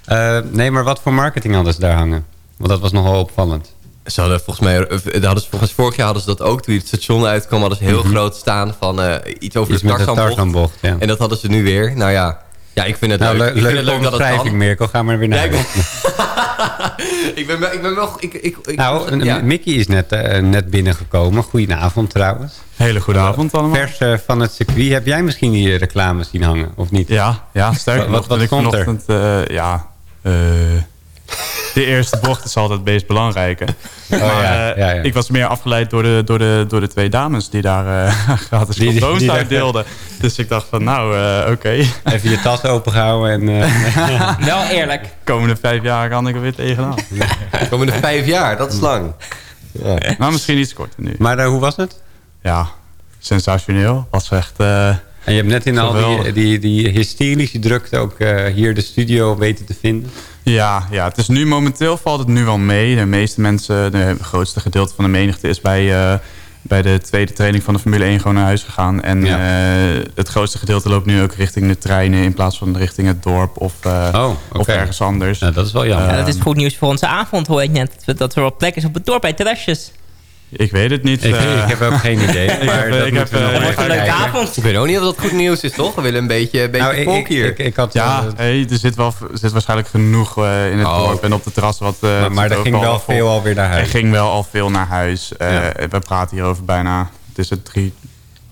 Eh, nee, maar wat voor marketing hadden ze daar hangen? Want dat was nogal opvallend. Ze hadden volgens mij, eh, hadden ze, volgens vorig jaar hadden ze dat ook. Toen het station uitkwam, hadden ze heel Mhm. groot staan van eh, iets over Iets de Tarzanbocht. Ja. En dat hadden ze nu weer. Nou ja, ja ik vind het Nou, leuk. le- ik vind het leuk dat het kan. Mirko. Ga maar weer naar Ja, ik, huis. ik ben wel... Ik ben wel ik, ik, ik, Nou, ja. Mickey is net, eh, net binnengekomen. Goedenavond trouwens. Hele goede avond allemaal. Vers eh, van het circuit. Heb jij misschien die reclames zien hangen, of niet? Ja, ja sterker Wat- nog. wat- stond er? eh, ja, eh, de eerste bocht is altijd het meest belangrijke. Oh, maar ja, eh, ja, ja. ik was meer afgeleid door de, door de, door de twee dames die daar eh, gratis Die- die- condooms die daar- uitdeelden. Dus ik dacht van, nou, eh, oké. Even je tas opengehouden en... eh, Wel eerlijk. Komende vijf jaar kan ik er weer tegenaan. Komende vijf jaar, dat is lang. Ja. Maar misschien iets korter nu. maar hoe was het? Ja, sensationeel. Was echt... eh, En je hebt net in al die, die, die hysterische drukte ook eh, hier de studio weten te vinden. Ja, ja, het is nu momenteel valt het nu wel mee. De meeste mensen, de grootste gedeelte van de menigte is bij, eh, bij de tweede training van de Formule 1 gewoon naar huis gegaan. En Ja. eh, het grootste gedeelte loopt nu ook richting de treinen in plaats van richting het dorp of, eh, Oh, of ergens anders. Nou, dat is wel jammer. Ja, dat is goed nieuws voor onze avond, hoor ik net. Dat, er op plek is op het dorp bij terrasjes. Ik weet het niet. ik, eh. ik heb ook geen idee. Ik maar heb, dat ik heb, eh, wordt een leuke avond. Ik weet ook niet of dat goed nieuws is, toch? We willen een beetje, een beetje Nou, ik, volk ik, hier. ik, ik had ja, hey, er zit, wel, er zit waarschijnlijk genoeg eh, in het Oh. dorp en op de terras. Wat, eh, maar, maar er ging al wel vol. veel alweer naar Er huis. ging wel al veel naar huis. Eh, Ja. We praten hier over bijna het is het drie-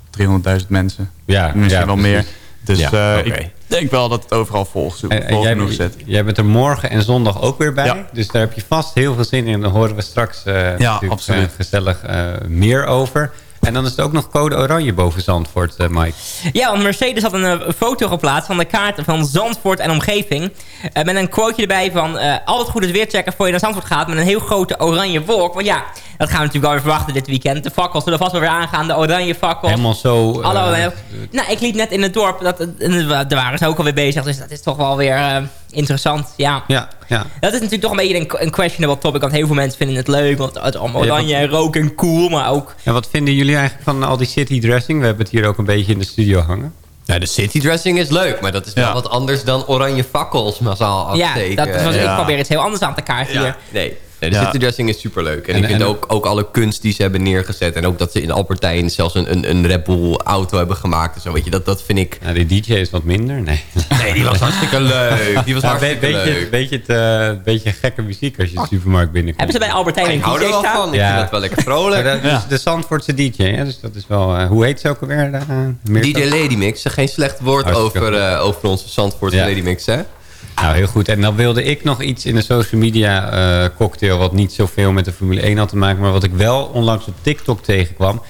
300.000 mensen. Ja, Misschien ja, wel precies. meer. Dus Ja, eh, denk wel dat het overal vol, vol En, en genoeg jij, zit. jij bent er morgen en zondag ook weer bij. Ja. Dus daar heb je vast heel veel zin in. Daar horen we straks eh natuurlijk, absoluut. eh, gezellig eh, meer over. En dan is het ook nog code oranje boven Zandvoort, eh, Mike. Ja, want Mercedes had een foto geplaatst van de kaart van Zandvoort en omgeving. Eh, met een quoteje erbij van... eh altijd goed het weer checken voor je naar Zandvoort gaat... met een heel grote oranje wolk. Want ja, dat gaan we natuurlijk wel weer verwachten dit weekend. De fakkels zullen vast wel weer aangaan. De oranje fakkels. Helemaal zo... eh, Hallo, eh, nou, ik liep net in het dorp. Dat, en daar waren ze ook alweer bezig. Dus dat is toch wel weer eh, interessant. Ja. ja, ja. Dat is natuurlijk toch een beetje een, een questionable topic. Want heel veel mensen vinden het leuk. Want het Ja, oranje en rook en cool. Maar ook... En wat vinden jullie eigenlijk van al die city dressing? We hebben het hier ook een beetje in de studio hangen. Ja, de citydressing is leuk, maar dat is wel wat anders dan oranje fakkels massaal Ja, afsteken. dat was, ik probeer iets heel anders aan te kaarten hier. Nee, nee de Ja. citydressing is superleuk. En, En- ik vind en- ook, ook alle kunst die ze hebben neergezet. En ook dat ze in Albertijn zelfs een, een, een Red Bull auto hebben gemaakt. En zo, weet je, dat, dat vind ik... Ja, die DJ is wat minder, nee. Nee, die was hartstikke leuk. Die was Ja, hartstikke beetje, leuk. Beetje, het, eh, beetje gekke muziek als je de supermarkt binnenkomt. Hebben ze bij Albertijn een Ik hou er DJ wel staan? van. Ik vind dat wel lekker vrolijk. Maar dat is de Zandvoortse DJ, hè? dus dat is wel... eh, hoe heet ze ook alweer? eh, Mirko? DJ Lady Mix. Geen slecht woord Hartstikke over, eh, over onze Zandvoortse Ja. Lady Mix, hè? Nou, heel goed. En dan wilde ik nog iets in de social media eh, cocktail... wat niet zoveel met de Formule 1 had te maken... maar wat ik wel onlangs op TikTok tegenkwam.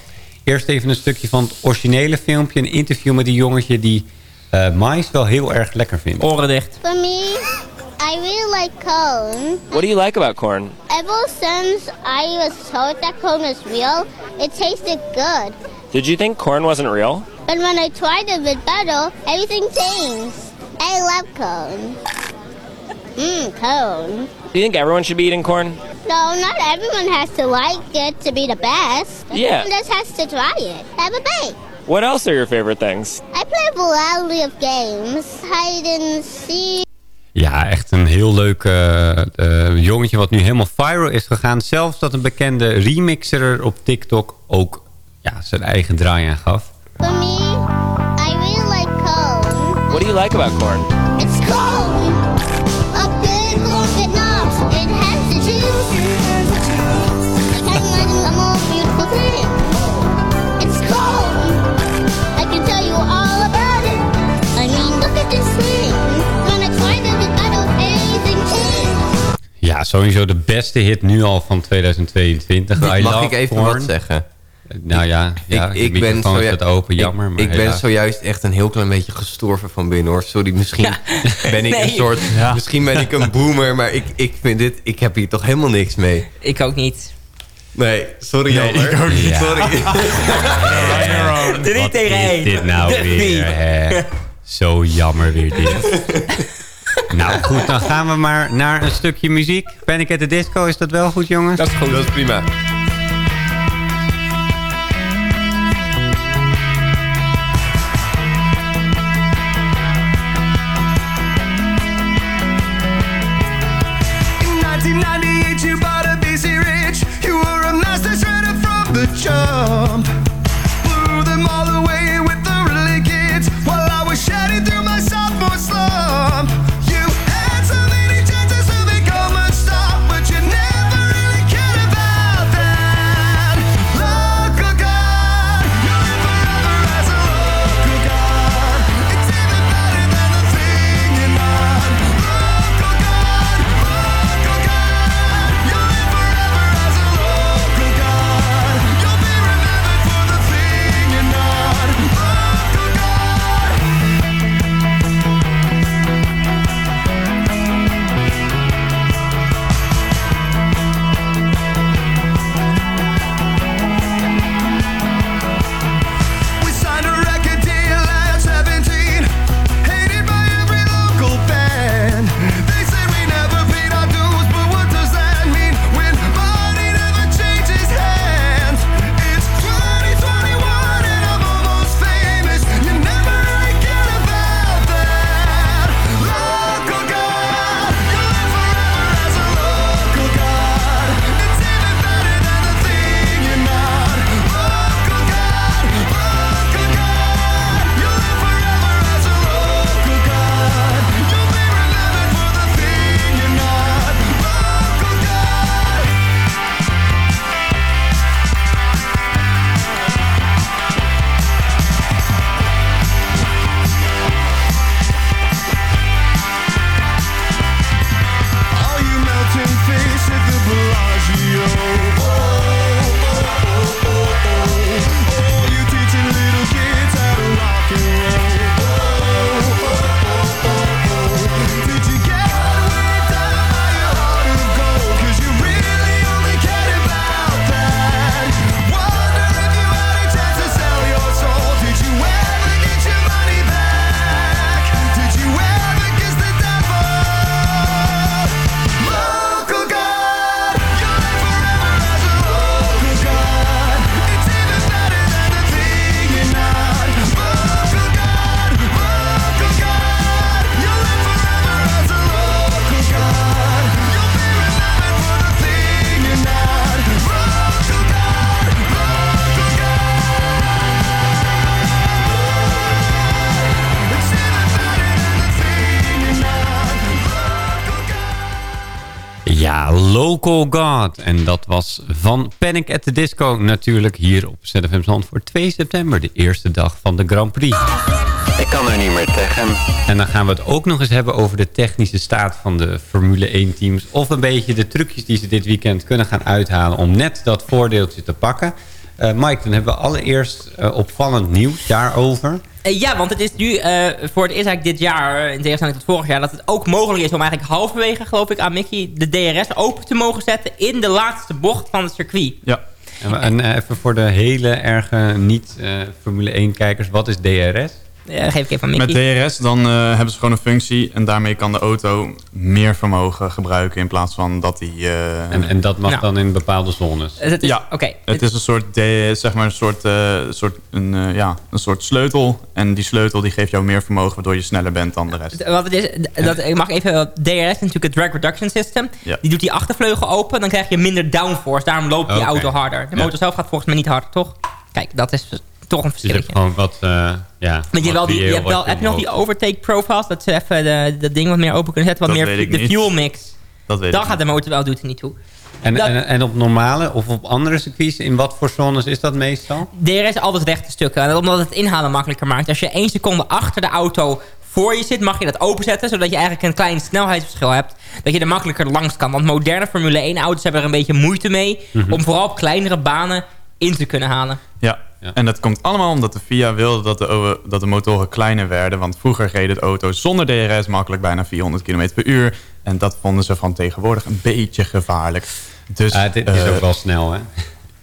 Eerst even een stukje van het originele filmpje. Een interview met die jongetje die eh mais wel heel erg lekker vindt. Oren dicht. For me, I really like cone. What do you like about corn? Ever since I was told that cone is real, it tasted good. Did you think corn wasn't real? But when I tried it with butter, everything changed. I love cone. Mmm, cone. Do you think everyone should be eating corn? No, not everyone has to like it to be the best. Yeah. Everyone just has to try it. Have a bite. What else are your favorite things? I play a variety of games. Hide and seek. Ja, echt een heel leuk eh, eh, jongetje wat nu helemaal viral is gegaan. Zelfs dat een bekende remixer er op TikTok ook ja, zijn eigen draai aan gaf. For me, do you like about corn? It's cone. A big look knobs. It has the juice. I can imagine a more beautiful thing. It's cone. I can tell you all about it. I mean, look at this thing. When I tried it with butter, everything changed. Ja, sowieso de beste hit nu al van 2022. I Mag ik even Porn. wat zeggen? Nou ja, ja ik, de ik ben microfoon zoju- staat open, jammer. Ik, maar ik ben zojuist echt een heel klein beetje gestorven van binnen hoor. Sorry, misschien ben ik een soort. Ja. Misschien ben ik een boomer, maar ik, ik vind dit. Ik heb hier toch helemaal niks mee. Ik ook niet. Nee, sorry Nee, jammer. ik ook niet. Ja. Sorry. Wat tegen is één. dit nou weer, hè? Zo jammer weer dit. nou goed, dan gaan we maar naar een stukje muziek. Panic at the Disco, is dat wel goed jongens? Dat is goed. Dat is prima. Jump. Local God. En dat was van Panic at the Disco natuurlijk hier op ZFM Zandvoort. 2 september, de eerste dag van de Grand Prix. Ik kan er niet meer tegen. En dan gaan we het ook nog eens hebben over de technische staat van de Formule 1 teams. Of een beetje de trucjes die ze dit weekend kunnen gaan uithalen om net dat voordeeltje te pakken. Eh, Mike, dan hebben we allereerst eh, opvallend nieuws daarover. Eh, ja, want het is nu eh, voor het eerst eigenlijk dit jaar, in tegenstelling tot vorig jaar... dat het ook mogelijk is om eigenlijk halverwege, geloof ik, aan Mickey... de DRS open te mogen zetten in de laatste bocht van het circuit. Ja. En, eh, even voor de hele erge niet-Formule 1-kijkers, wat is DRS? Ja, geef ik even aan Met Mickey. DRS dan eh, hebben ze gewoon een functie en daarmee kan de auto meer vermogen gebruiken in plaats van dat hij... eh, En, en dat mag Nou. dan in bepaalde zones? Het is, Ja, oké. het is een soort, de- zeg maar een soort, eh, soort, een, eh, ja, een soort sleutel. En die sleutel die geeft jou meer vermogen waardoor je sneller bent dan de rest. Wat het is, dat, ik mag even, DRS is natuurlijk het drag reduction system. Ja. Die doet die achtervleugel open, dan krijg je minder downforce. Daarom loopt die Oké. auto harder. De Ja. motor zelf gaat volgens mij niet harder, toch? Kijk, dat is toch een Dus je hebt verschilletje. gewoon wat, eh ja... Want je, hebt wel die, je hebt wel, heb je nog die overtake profiles? Dat ze even de, dat ding wat meer open kunnen zetten. Wat Dat meer weet ik de niet. fuel mix. Dat weet Dan ik gaat de motor wel, doet er niet toe. En, dat- en, en op normale of op andere circuits, in wat voor zones is dat meestal? DRS is altijd rechte stukken. En omdat het inhalen makkelijker maakt. Als je één seconde achter de auto voor je zit, mag je dat openzetten. Zodat je eigenlijk een klein snelheidsverschil hebt. Dat je er makkelijker langs kan. Want moderne Formule 1 auto's hebben er een beetje moeite mee. Mhm. Om vooral op kleinere banen in te kunnen halen. Ja. En dat komt allemaal omdat de FIA wilde dat de, dat de motoren kleiner werden. Want vroeger reden de auto's zonder DRS makkelijk bijna 400 km per uur. En dat vonden ze van tegenwoordig een beetje gevaarlijk. Dus, Ah, dit is eh, ook wel snel, hè?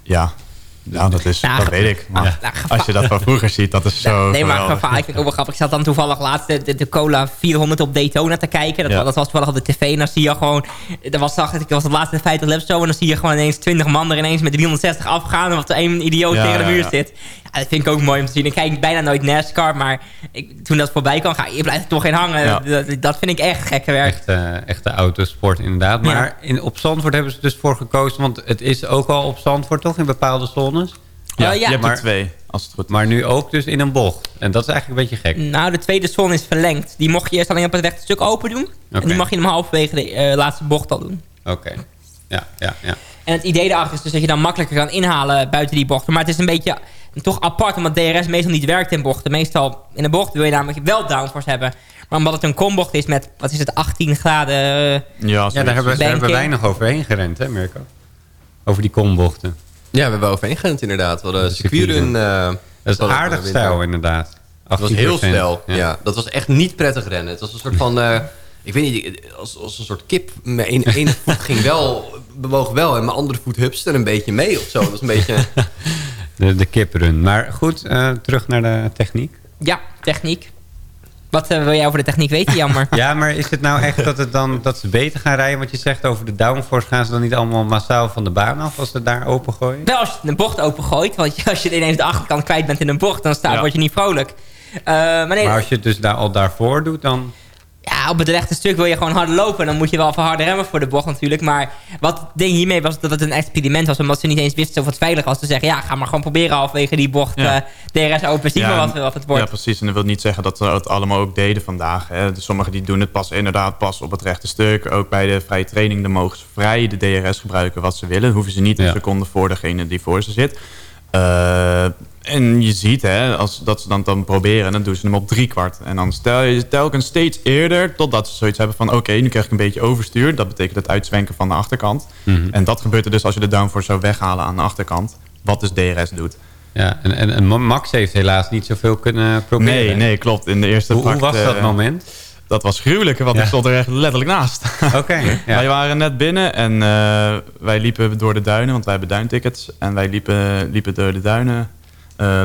Ja, ja dat, is, Nou, dat weet ik. Maar nou, nou, als je dat van vroeger ziet, dat is zo nee, maar gevaar, ik vind het ook wel grappig. Ik zat dan toevallig laatst de, de, de Cola 400 op Daytona te kijken. Dat, Ja. dat was toevallig op de tv. En dan zie je gewoon... Dat was, zag, ik was het laatste 50 laps zo. En dan zie je gewoon ineens 20 man er ineens met 360 afgaan. En wat er één idioot Ja, tegen de muur zit. Ja, dat vind ik ook mooi om te zien. Ik kijk bijna nooit NASCAR. Maar ik, toen dat voorbij kwam, ga je blijft er toch in hangen. Ja. Dat, dat vind ik echt gekke werk. Echt, eh, echte autosport inderdaad. Maar in, op Zandvoort hebben ze dus voor gekozen. Want het is ook al op Zandvoort toch in bepaalde zones? Ja, Oh, ja. je hebt Maar- er twee, als het goed is. Maar nu ook dus in een bocht. En dat is eigenlijk een beetje gek. Nou, de tweede zone is verlengd. Die mocht je eerst alleen op het rechte stuk open doen. En die mag je hem halverwege de eh, laatste bocht al doen. Oké. Ja, ja, ja. En het idee daarachter is dus dat je dan makkelijker kan inhalen buiten die bochten. Maar het is een beetje toch apart, omdat DRS meestal niet werkt in bochten. Meestal in een bocht wil je namelijk wel downforce hebben. Maar omdat het een kombocht is met, wat is het, 18 graden... eh, Ja, Ja, daar hebben, daar hebben banking. wij nog overheen gerend, hè Mirko? Over die kombochten. Ja, we hebben overheen gerend inderdaad. We hadden De circuitrun. eh, Dat is we aardig stijl inderdaad. Het was heel 18%. snel. Ja. dat was echt niet prettig rennen. Het was een soort van... eh, ik weet niet, als, als een soort kip. Mijn ene, ene voet ging wel, bewoog wel en mijn andere voet hupste er een beetje mee of zo. Dat was een beetje... De, de kiprun. Maar goed, eh, terug naar de techniek. ja, techniek. Wat eh, wil jij over de techniek weten, Jammer? Ja, maar is het nou echt dat, het dan, dat ze beter gaan rijden? Want je zegt over de downforce gaan ze dan niet allemaal massaal van de baan af als ze daar opengooien? Wel als je een bocht opengooit. Want als je ineens de achterkant kwijt bent in een bocht, dan staat, Ja. word je niet vrolijk. Eh, maar nee, Maar als je het dus daar al daarvoor doet, dan... Ja, op het rechte stuk wil je gewoon harder lopen. En dan moet je wel even harder remmen voor de bocht natuurlijk. Maar wat het ding hiermee was dat het een experiment was. Omdat ze niet eens wisten of het veilig was. Te zeggen, ja, ga maar gewoon proberen halverwege die bocht. Ja. eh DRS open, zie maar wat, en- wat het wordt. Ja, precies. En dat wil niet zeggen dat ze het allemaal ook deden vandaag. Hè. Dus sommigen die doen het pas inderdaad pas op het rechte stuk. Ook bij de vrije training, dan mogen ze vrij de DRS gebruiken wat ze willen. Dan hoeven ze niet een Ja. seconde voor degene die voor ze zit. Eh, en je ziet hè, als dat ze dan, dan proberen, dan doen ze hem op driekwart. En dan stel je telkens steeds eerder totdat ze zoiets hebben van... oké, nu krijg ik een beetje overstuur. Dat betekent het uitzwenken van de achterkant. Mhm. En dat gebeurt er dus als je de downforce zou weghalen aan de achterkant. Wat dus DRS doet. Ja, en, en, en Max heeft helaas niet zoveel kunnen proberen. Nee, nee, klopt. In de eerste Hoe, hoe was dat eh, moment? Dat was gruwelijk, want Ja. ik stond er echt letterlijk naast. Oké, ja. Wij waren net binnen en eh, wij liepen door de duinen, want wij hebben duintickets. En wij liepen, liepen door de duinen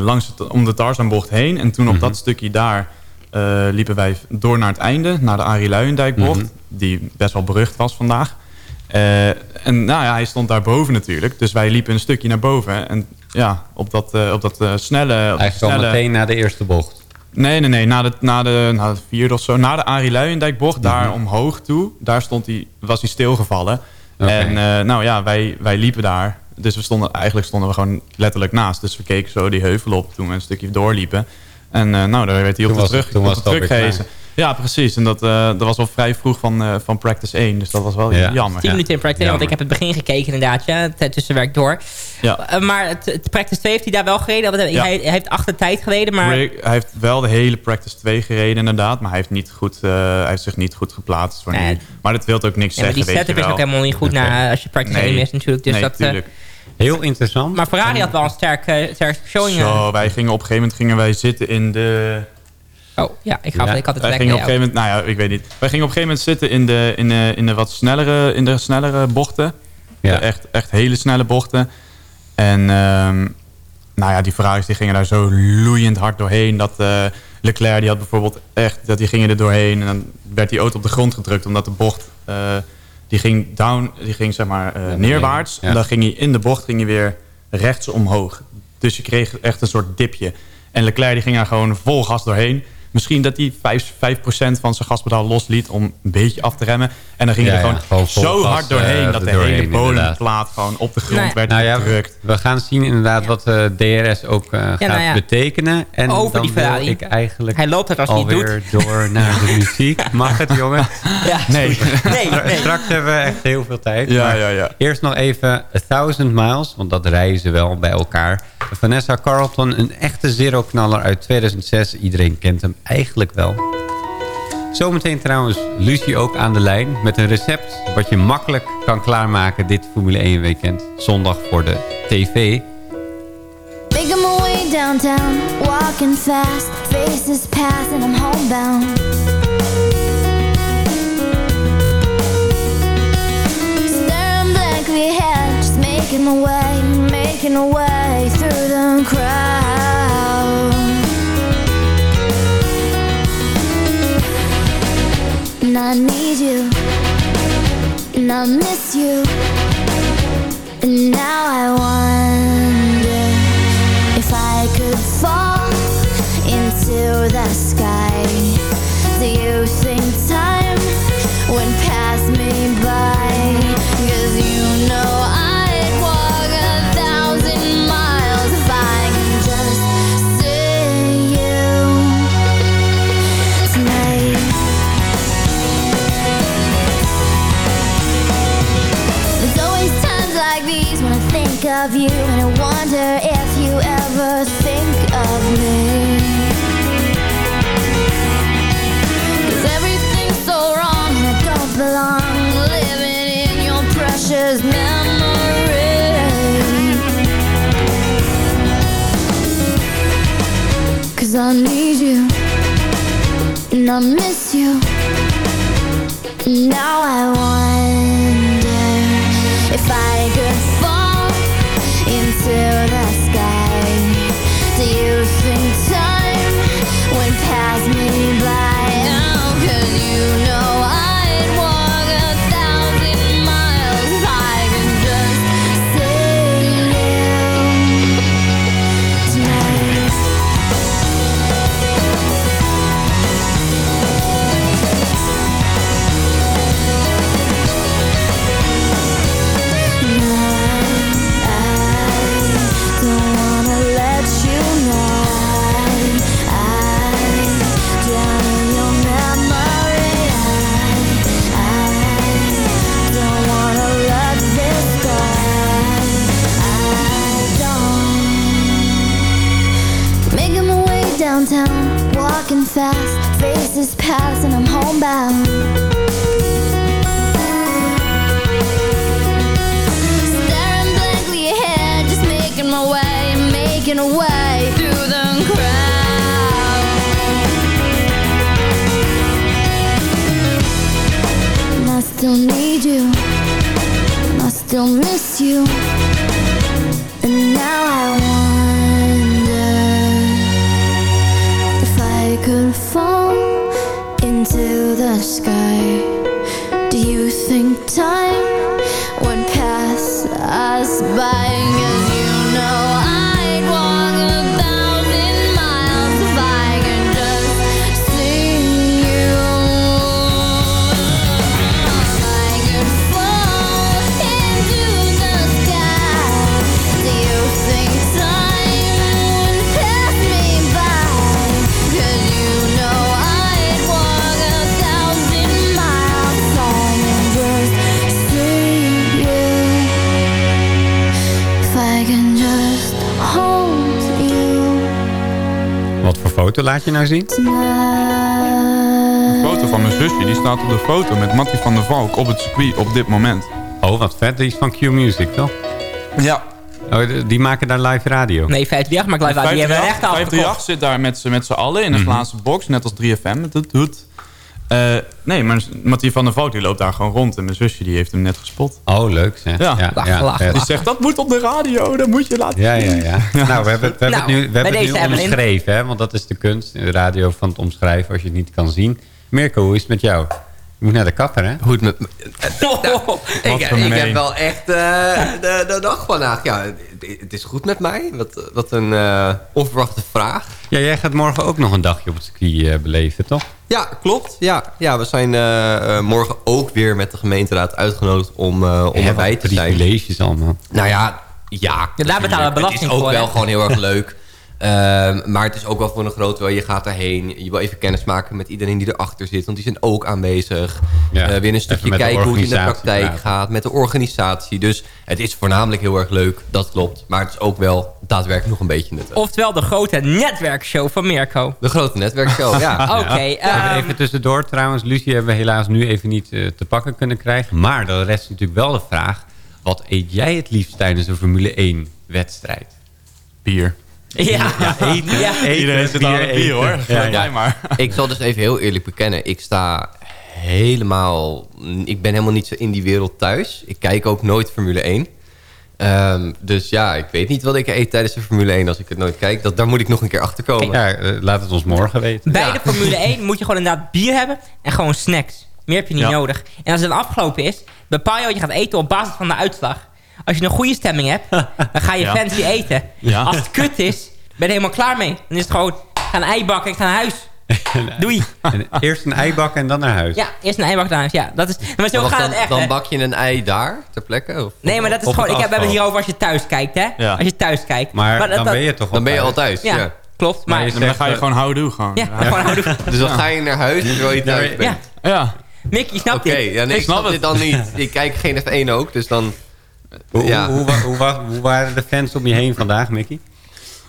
langs het, om de Tarzanbocht heen. En toen op Mhm. dat stukje daar eh, liepen wij door naar het einde, naar de Arie Luijendijkbocht. Mhm. Die best wel berucht was vandaag. Eh, en nou ja, hij stond daar boven natuurlijk. Dus wij liepen een stukje naar boven. En ja, op dat, eh, op dat eh, snelle... Op Eigenlijk al snelle meteen na de eerste bocht. Nee, nee, nee. Na de, na de, na de vierde of zo. Na de Arie Luijendijkbocht, daar Mhm. omhoog toe. Daar stond hij, was hij stilgevallen. En eh, nou ja, wij, wij liepen daar. Dus we stonden, eigenlijk stonden we gewoon letterlijk naast. Dus we keken zo die heuvel op toen we een stukje doorliepen. En eh, nou, daar werd hij op Toen de terug, toen op was teruggehezen. Ja, precies. En dat, eh, dat was al vrij vroeg van, eh, van Practice 1. Dus dat was wel Ja. jammer. 10 minuten in Practice 1, want ik heb het begin gekeken inderdaad. Ja, tussenwerk door. Ja. Maar het, het Practice 2 heeft hij daar wel gereden. Want hij, Ja. hij heeft achter tijd gereden, maar... Rick, hij heeft wel de hele Practice 2 gereden inderdaad. Maar hij heeft, niet goed, eh, hij heeft zich niet goed geplaatst voor Nee. nu. Maar dat wil ook niks Ja, maar die zeggen, setup je is wel. ook helemaal niet goed na, als je Practice Nee. 1 is natuurlijk. Dus Nee, dat. Heel interessant. maar Ferrari had wel een sterk, eh, sterk showing. eh. Zo, wij gingen op een gegeven moment gingen wij zitten in de... Oh, ja, ik, ga, ik had het wij gingen op een gegeven moment, nou ja, ik weet niet. Wij gingen op een gegeven moment zitten in de, in de, in de wat snellere, in de snellere bochten. Ja. De echt, echt hele snelle bochten. En ehm, nou ja, die Ferraris die gingen daar zo loeiend hard doorheen. Dat eh, Leclerc die had bijvoorbeeld echt, dat die gingen er doorheen. En dan werd die auto op de grond gedrukt. Omdat de bocht, eh, die ging down, die ging zeg maar eh, neerwaarts. ja. En dan ging hij in de bocht ging hij weer rechts omhoog. Dus je kreeg echt een soort dipje. En Leclerc die ging daar gewoon vol gas doorheen. Misschien dat hij 5%, 5 van zijn gaspedaal losliet om een beetje af te remmen. En dan ging Ja, hij er ja, gewoon, zo gas, hard doorheen eh, dat de doorheen, hele bodemplaat gewoon op de grond Nee. werd Nou ja, gedrukt. we gaan zien inderdaad wat eh, DRS ook eh, gaat nou ja. betekenen. En Over dan die wil ik eigenlijk Hij loopt het als hij alweer door naar de muziek. Mag het, jongen? Ja. Nee. Nee, Stra- nee. Straks hebben we echt heel veel tijd. Ja, ja, ja. Eerst nog even A Thousand Miles, want dat rijden ze wel bij elkaar. Vanessa Carlton, een echte zero-knaller uit 2006. Iedereen kent hem eigenlijk wel. Zometeen trouwens Lucie ook aan de lijn met een recept... wat je makkelijk kan klaarmaken dit Formule 1 weekend. Zondag voor de tv. Making my way downtown, walking fast, faces pass and I'm homebound. Staring blankly ahead, just making my way, making my way through the crowd. And I need you, and I miss you, and now I wonder of you And I wonder if you ever think of me. Cause everything's so wrong and I don't belong. Living in your precious memory. Cause I need you And I miss you. Now I wonder still need you, and I still miss you. And now I wonder if I could fall into the sky. Foto laat je nou zien? Een foto van mijn zusje, die staat op de foto met Mattie van der Valk op het circuit op dit moment. Oh, wat vet. Die is van Q Music, toch? Ja. Oh, die- maken daar live radio. Nee, 538 maakt live radio. Die hebben we echt 538 afgekocht. zit daar met z'n allen in een Mhm. glazen box, net als 3FM. Het doet, Eh, nee, maar Mattie van der Valk die loopt daar gewoon rond. En mijn zusje die heeft hem net gespot. Oh, leuk zeg. Ja, ja. Die zegt, dat moet op de radio, dat moet je laten Ja, ja, zien. ja. Nou, we hebben, we hebben Nou, het nu, we hebben het deze nu hebben we in- omschreven, hè? want dat is de kunst, de radio van het omschrijven als je het niet kan zien. Mirko, hoe is het met jou? Je moet naar de kapper, hè? Hoe het met... Oh, Ik, ik heb wel echt eh, de, de dag vandaag. Ja, het- het is goed met mij. Wat, wat een eh, onverwachte vraag. Ja, jij gaat morgen ook nog een dagje op het circuit eh, beleven, toch? Ja, klopt. Ja, ja we zijn morgen ook weer met de gemeenteraad uitgenodigd om, eh om Ja, erbij te zijn. privileges allemaal. Nou ja, ja. daar betalen we belasting Het is ook voor, wel hè? gewoon heel erg leuk. Ehm, maar het is ook wel voor een groot wel. Je gaat erheen. Je wil even kennis maken met iedereen die erachter zit. Want die zijn ook aanwezig. Ja, Eh, weer een stukje de kijken hoe het in de praktijk gaat. Met de organisatie. Dus het is voornamelijk heel erg leuk. Dat klopt. Maar het is ook wel daadwerkelijk nog een beetje nuttig. Oftewel de grote netwerkshow van Mirko. De grote netwerkshow, ja. Oké, Even, ehm, even tussendoor trouwens. Lucie hebben we helaas nu even niet eh, te pakken kunnen krijgen. Maar dan rest natuurlijk wel de vraag... wat eet jij het liefst tijdens een Formule 1 wedstrijd? Bier. Ja, eten. Ja. eten, Iedereen zit aan het bier, hoor. Ja, Ja, ja. maar. Ik zal dus even heel eerlijk bekennen. Ik sta helemaal... Ik ben helemaal niet zo in die wereld thuis. Ik kijk ook nooit Formule 1. Ehm, dus ja, ik weet niet wat ik eet tijdens de Formule 1 als ik het nooit kijk. Dat, daar moet ik nog een keer achter komen. Ja, eh, laat het ons morgen weten. Bij de Formule 1 moet je gewoon inderdaad bier hebben en gewoon snacks. Meer heb je niet Ja. nodig. En als het dan afgelopen is, bepaal je wat je gaat eten op basis van de uitslag. Als je een goede stemming hebt, dan ga je Ja. fancy eten. Ja. Als het kut is, ben je er helemaal klaar mee. Dan is het gewoon, ga een ei bakken en ga naar huis. Doei. En eerst een ei bakken en dan naar huis. Ja, eerst een ei bakken naar huis. Ja, dat is, maar zo gaat dan, het echt, dan bak je een ei daar, ter plekke? Of? Nee, maar dat is gewoon... Ik heb, we hebben het asfalt. hier over als je thuis kijkt, hè. Ja. Als je thuis kijkt. Maar, dat- dan ben je toch Dan ben je al thuis, Ja, ja. klopt. Maar je dan ga je gewoon houdoe gewoon. ja, gewoon houden. Dus dan ga je naar huis terwijl je thuis Ja, bent. Ja, Ja. Mickey, snap Oké, je? ja, nee, ik snap snap het. dit dan niet. Ik kijk geen F1 ook, dus dan... Hoe, Ja. hoe, hoe, wa- hoe, wa- hoe waren de fans om je heen vandaag, Mickey?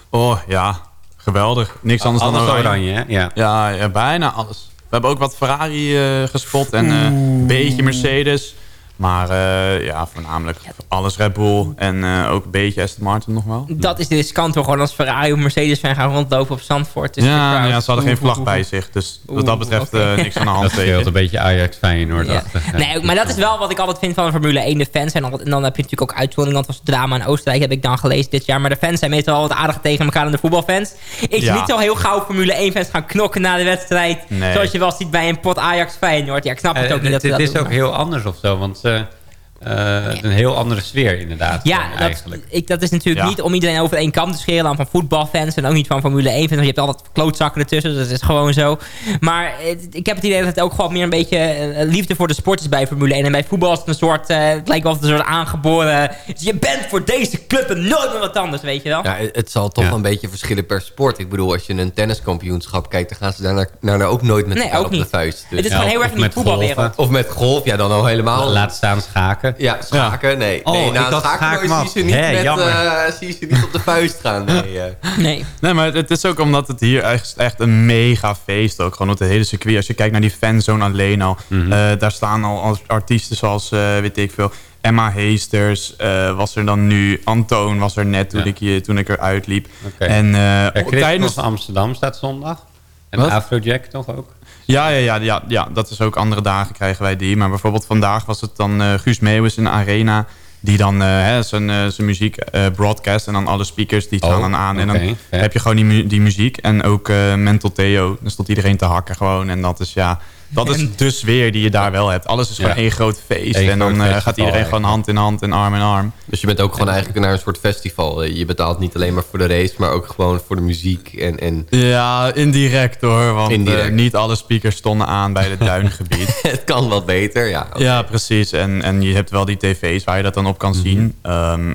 Oh, ja. Geweldig. Niks anders Alles dan oranje. Ja. Ja, ja, bijna alles. We hebben ook wat Ferrari eh, gespot en eh, een beetje Mercedes. Maar eh, ja, voornamelijk alles Red Bull en eh, ook een beetje Aston Martin nog wel. Dat is de riskant hoor. Gewoon als Ferrari of Mercedes fan gaan rondlopen op Zandvoort. Dus ja, de crowd. ja, ze hadden geen vlag bij zich. Dus wat dat betreft eh, niks aan de hand. Dat scheelt een je. beetje Ajax Feyenoord Ja. Nee, maar dat is wel wat ik altijd vind van de Formule 1. De fans zijn altijd... En dan heb je natuurlijk ook uitzonderingen. Want het was drama in Oostenrijk, heb ik dan gelezen dit jaar. Maar de fans zijn meestal wel wat aardig tegen elkaar dan de voetbalfans. Ik zie Ja. niet zo heel gauw Formule 1 fans gaan knokken na de wedstrijd. Nee. Zoals je wel ziet bij een pot Ajax Feyenoord. Ja, ik snap het ook niet dat het dat is doen, ook heel anders of zo, want ze, eh, een heel andere sfeer inderdaad. Ja, dan dat, eigenlijk. ik, dat is natuurlijk Ja. niet om iedereen over één kam te scheren. Dan van voetbalfans en ook niet van Formule 1 fans. Want je hebt altijd klootzakken ertussen, dus dat is gewoon zo. Maar het- ik heb het idee dat het ook gewoon meer een beetje eh, liefde voor de sport is bij Formule 1. En bij voetbal is het een soort, eh, het lijkt wel of het een soort aangeboren... Je bent voor deze club en nooit meer wat anders, weet je wel? Ja, het zal toch Ja. een beetje verschillen per sport. Ik bedoel, als je een tenniskampioenschap kijkt... dan gaan ze daarna, daarna ook nooit met Nee, elkaar ook op de niet. vuist. Dus- het is Ja, gewoon heel of erg in die met voetbalwereld. Of met golf, ja, dan al helemaal. Laat staan schaken. Ja, schaken, nee. Oh, nee, na had schaken zie ze niet, met, eh, zie ze niet op de vuist gaan. Nee, eh. Nee. Nee, maar het is ook omdat het hier echt, echt een mega feest ook. Gewoon op het hele circuit. Als je kijkt naar die fanzone alleen al. Mhm. eh, daar staan al artiesten zoals, eh, weet ik veel... Emma Heesters eh, was er dan nu. Antoon was er net toen, Ja. ik, hier, toen ik eruit liep. En eh, Ja, Chris tijdens... Amsterdam staat zondag. En? Afrojack toch ook? Ja, ja, ja, ja, ja, dat is ook andere dagen krijgen wij die. Maar bijvoorbeeld vandaag was het dan eh, Guus Meeuwis in de Arena... die dan eh, hè, zijn, eh, zijn muziek broadcast... en dan alle speakers die staan Oh, dan aan. En dan heb je gewoon die, mu- die muziek. En ook Mental Theo. Dan stond iedereen te hakken gewoon. En dat is ja... Dat is de sfeer die je daar wel hebt. Alles is gewoon Ja. één groot feest. Eén en dan eh, festival gaat iedereen gewoon hand in hand en arm in arm. Dus je bent ook gewoon eigenlijk naar een soort festival. Je betaalt niet alleen maar voor de race, maar ook gewoon voor de muziek. En, en Ja, indirect hoor. Want eh, Indirect. niet alle speakers stonden aan bij het duingebied. het kan wat beter, ja. Ja, precies. En, en je hebt wel die tv's waar je dat dan op kan zien. Ehm,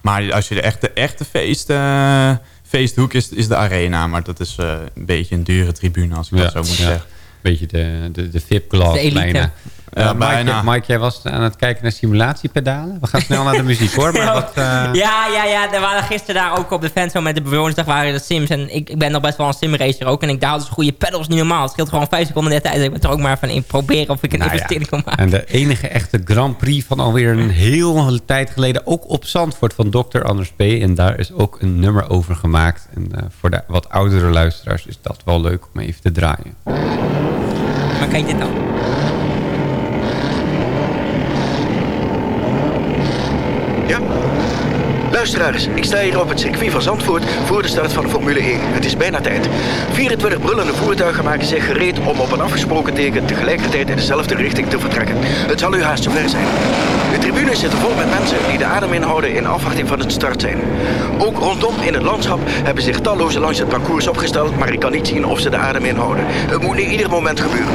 maar als je de echte, echte feest, eh, feesthoek is, is de arena. Maar dat is eh, een beetje een dure tribune, als ik dat zo moet ja. zeggen. Beetje de, de, de De elite. bijna. Ja, Mike, jij was aan het kijken naar simulatiepedalen. We gaan snel naar de muziek hoor. Maar wat, eh, Ja, ja, ja. Er waren gisteren daar ook op de fanshow met de bewonersdag waren de sims. En ik, ik ben nog best wel een simracer ook. En ik hadden ze goede pedals niet normaal. Het scheelt gewoon vijf seconden net tijd. Ik ben er ook maar van in proberen of ik een Nou ja. investering kan maken. En de enige echte Grand Prix van alweer een heel tijd geleden. Ook op Zandvoort van Dr. Anders P. En daar is ook een nummer over gemaakt. En eh, voor de wat oudere luisteraars is dat wel leuk om even te draaien. Maar kijk dit dan. Ja. Luisteraars, ik sta hier op het circuit van Zandvoort voor de start van de Formule 1. Het is bijna tijd. 24 brullende voertuigen maken zich gereed om op een afgesproken teken tegelijkertijd in dezelfde richting te vertrekken. Het zal u haast zover zijn. De tribunes zitten vol met mensen die de adem inhouden in afwachting van het start zijn. Ook rondom in het landschap hebben zich talloze langs het parcours opgesteld, maar ik kan niet zien of ze de adem inhouden. Het moet nu ieder moment gebeuren.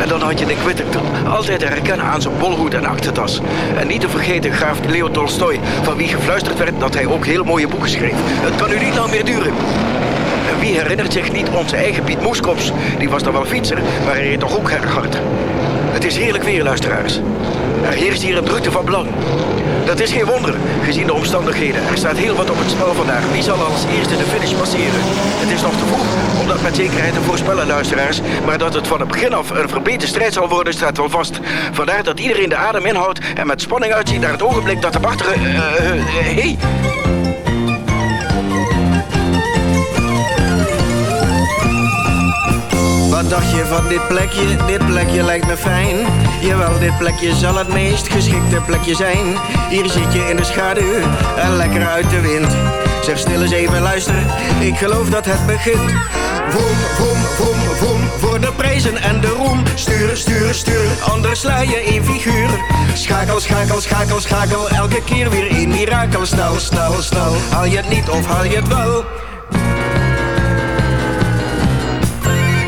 En dan had je de Quitterton, altijd te herkennen aan zijn bolhoed en aktentas. En niet te vergeten graaf Leo Tolstoy, van wie gefluisterd werd dat hij ook heel mooie boeken schreef. Het kan u niet lang meer duren. En wie herinnert zich niet onze eigen Piet Moeskops? Die was dan wel fietser, maar hij reed toch ook erg hard. Het is heerlijk weer, luisteraars. Er heerst hier een drukte van belang. Dat is geen wonder, gezien de omstandigheden. Er staat heel wat op het spel vandaag. Wie zal als eerste de finish passeren? Het is nog te vroeg om dat met zekerheid te voorspellen, luisteraars. Maar dat het van het begin af een verbeterde strijd zal worden, staat wel vast. Vandaar dat iedereen de adem inhoudt en met spanning uitziet naar het ogenblik dat de wachter... eh, eh, eh, hey, dacht je van dit plekje? Dit plekje lijkt me fijn. Jawel, dit plekje zal het meest geschikte plekje zijn. Hier zit je in de schaduw en lekker uit de wind. Zeg stil eens even luisteren, ik geloof dat het begint. Vroom, vroom, vroom, vroom, voor de prijzen en de roem. Stuur, stuur, stuur, anders sla je in figuur. Schakel, schakel, schakel, schakel, elke keer weer in mirakel. Snel, snel, snel, haal je het niet of haal je het wel?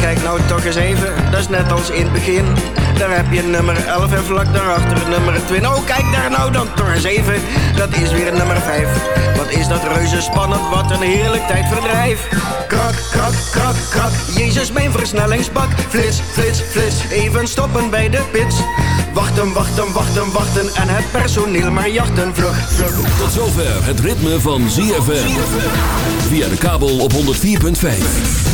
Kijk nou toch eens even, dat is net als in het begin. Daar heb je nummer 11 en vlak daarachter nummer 20. Oh, kijk daar nou dan toch eens even, dat is weer nummer 5. Wat is dat reuze spannend, wat een heerlijk tijdverdrijf. Krak, krak, krak, krak, Jezus mijn versnellingsbak. Flits, flits, flits, even stoppen bij de pits. Wachten, wachten, wachten, wachten en het personeel maar jachten. Vlug, vlug. Tot zover het ritme van ZFM. Via de kabel op 104.5.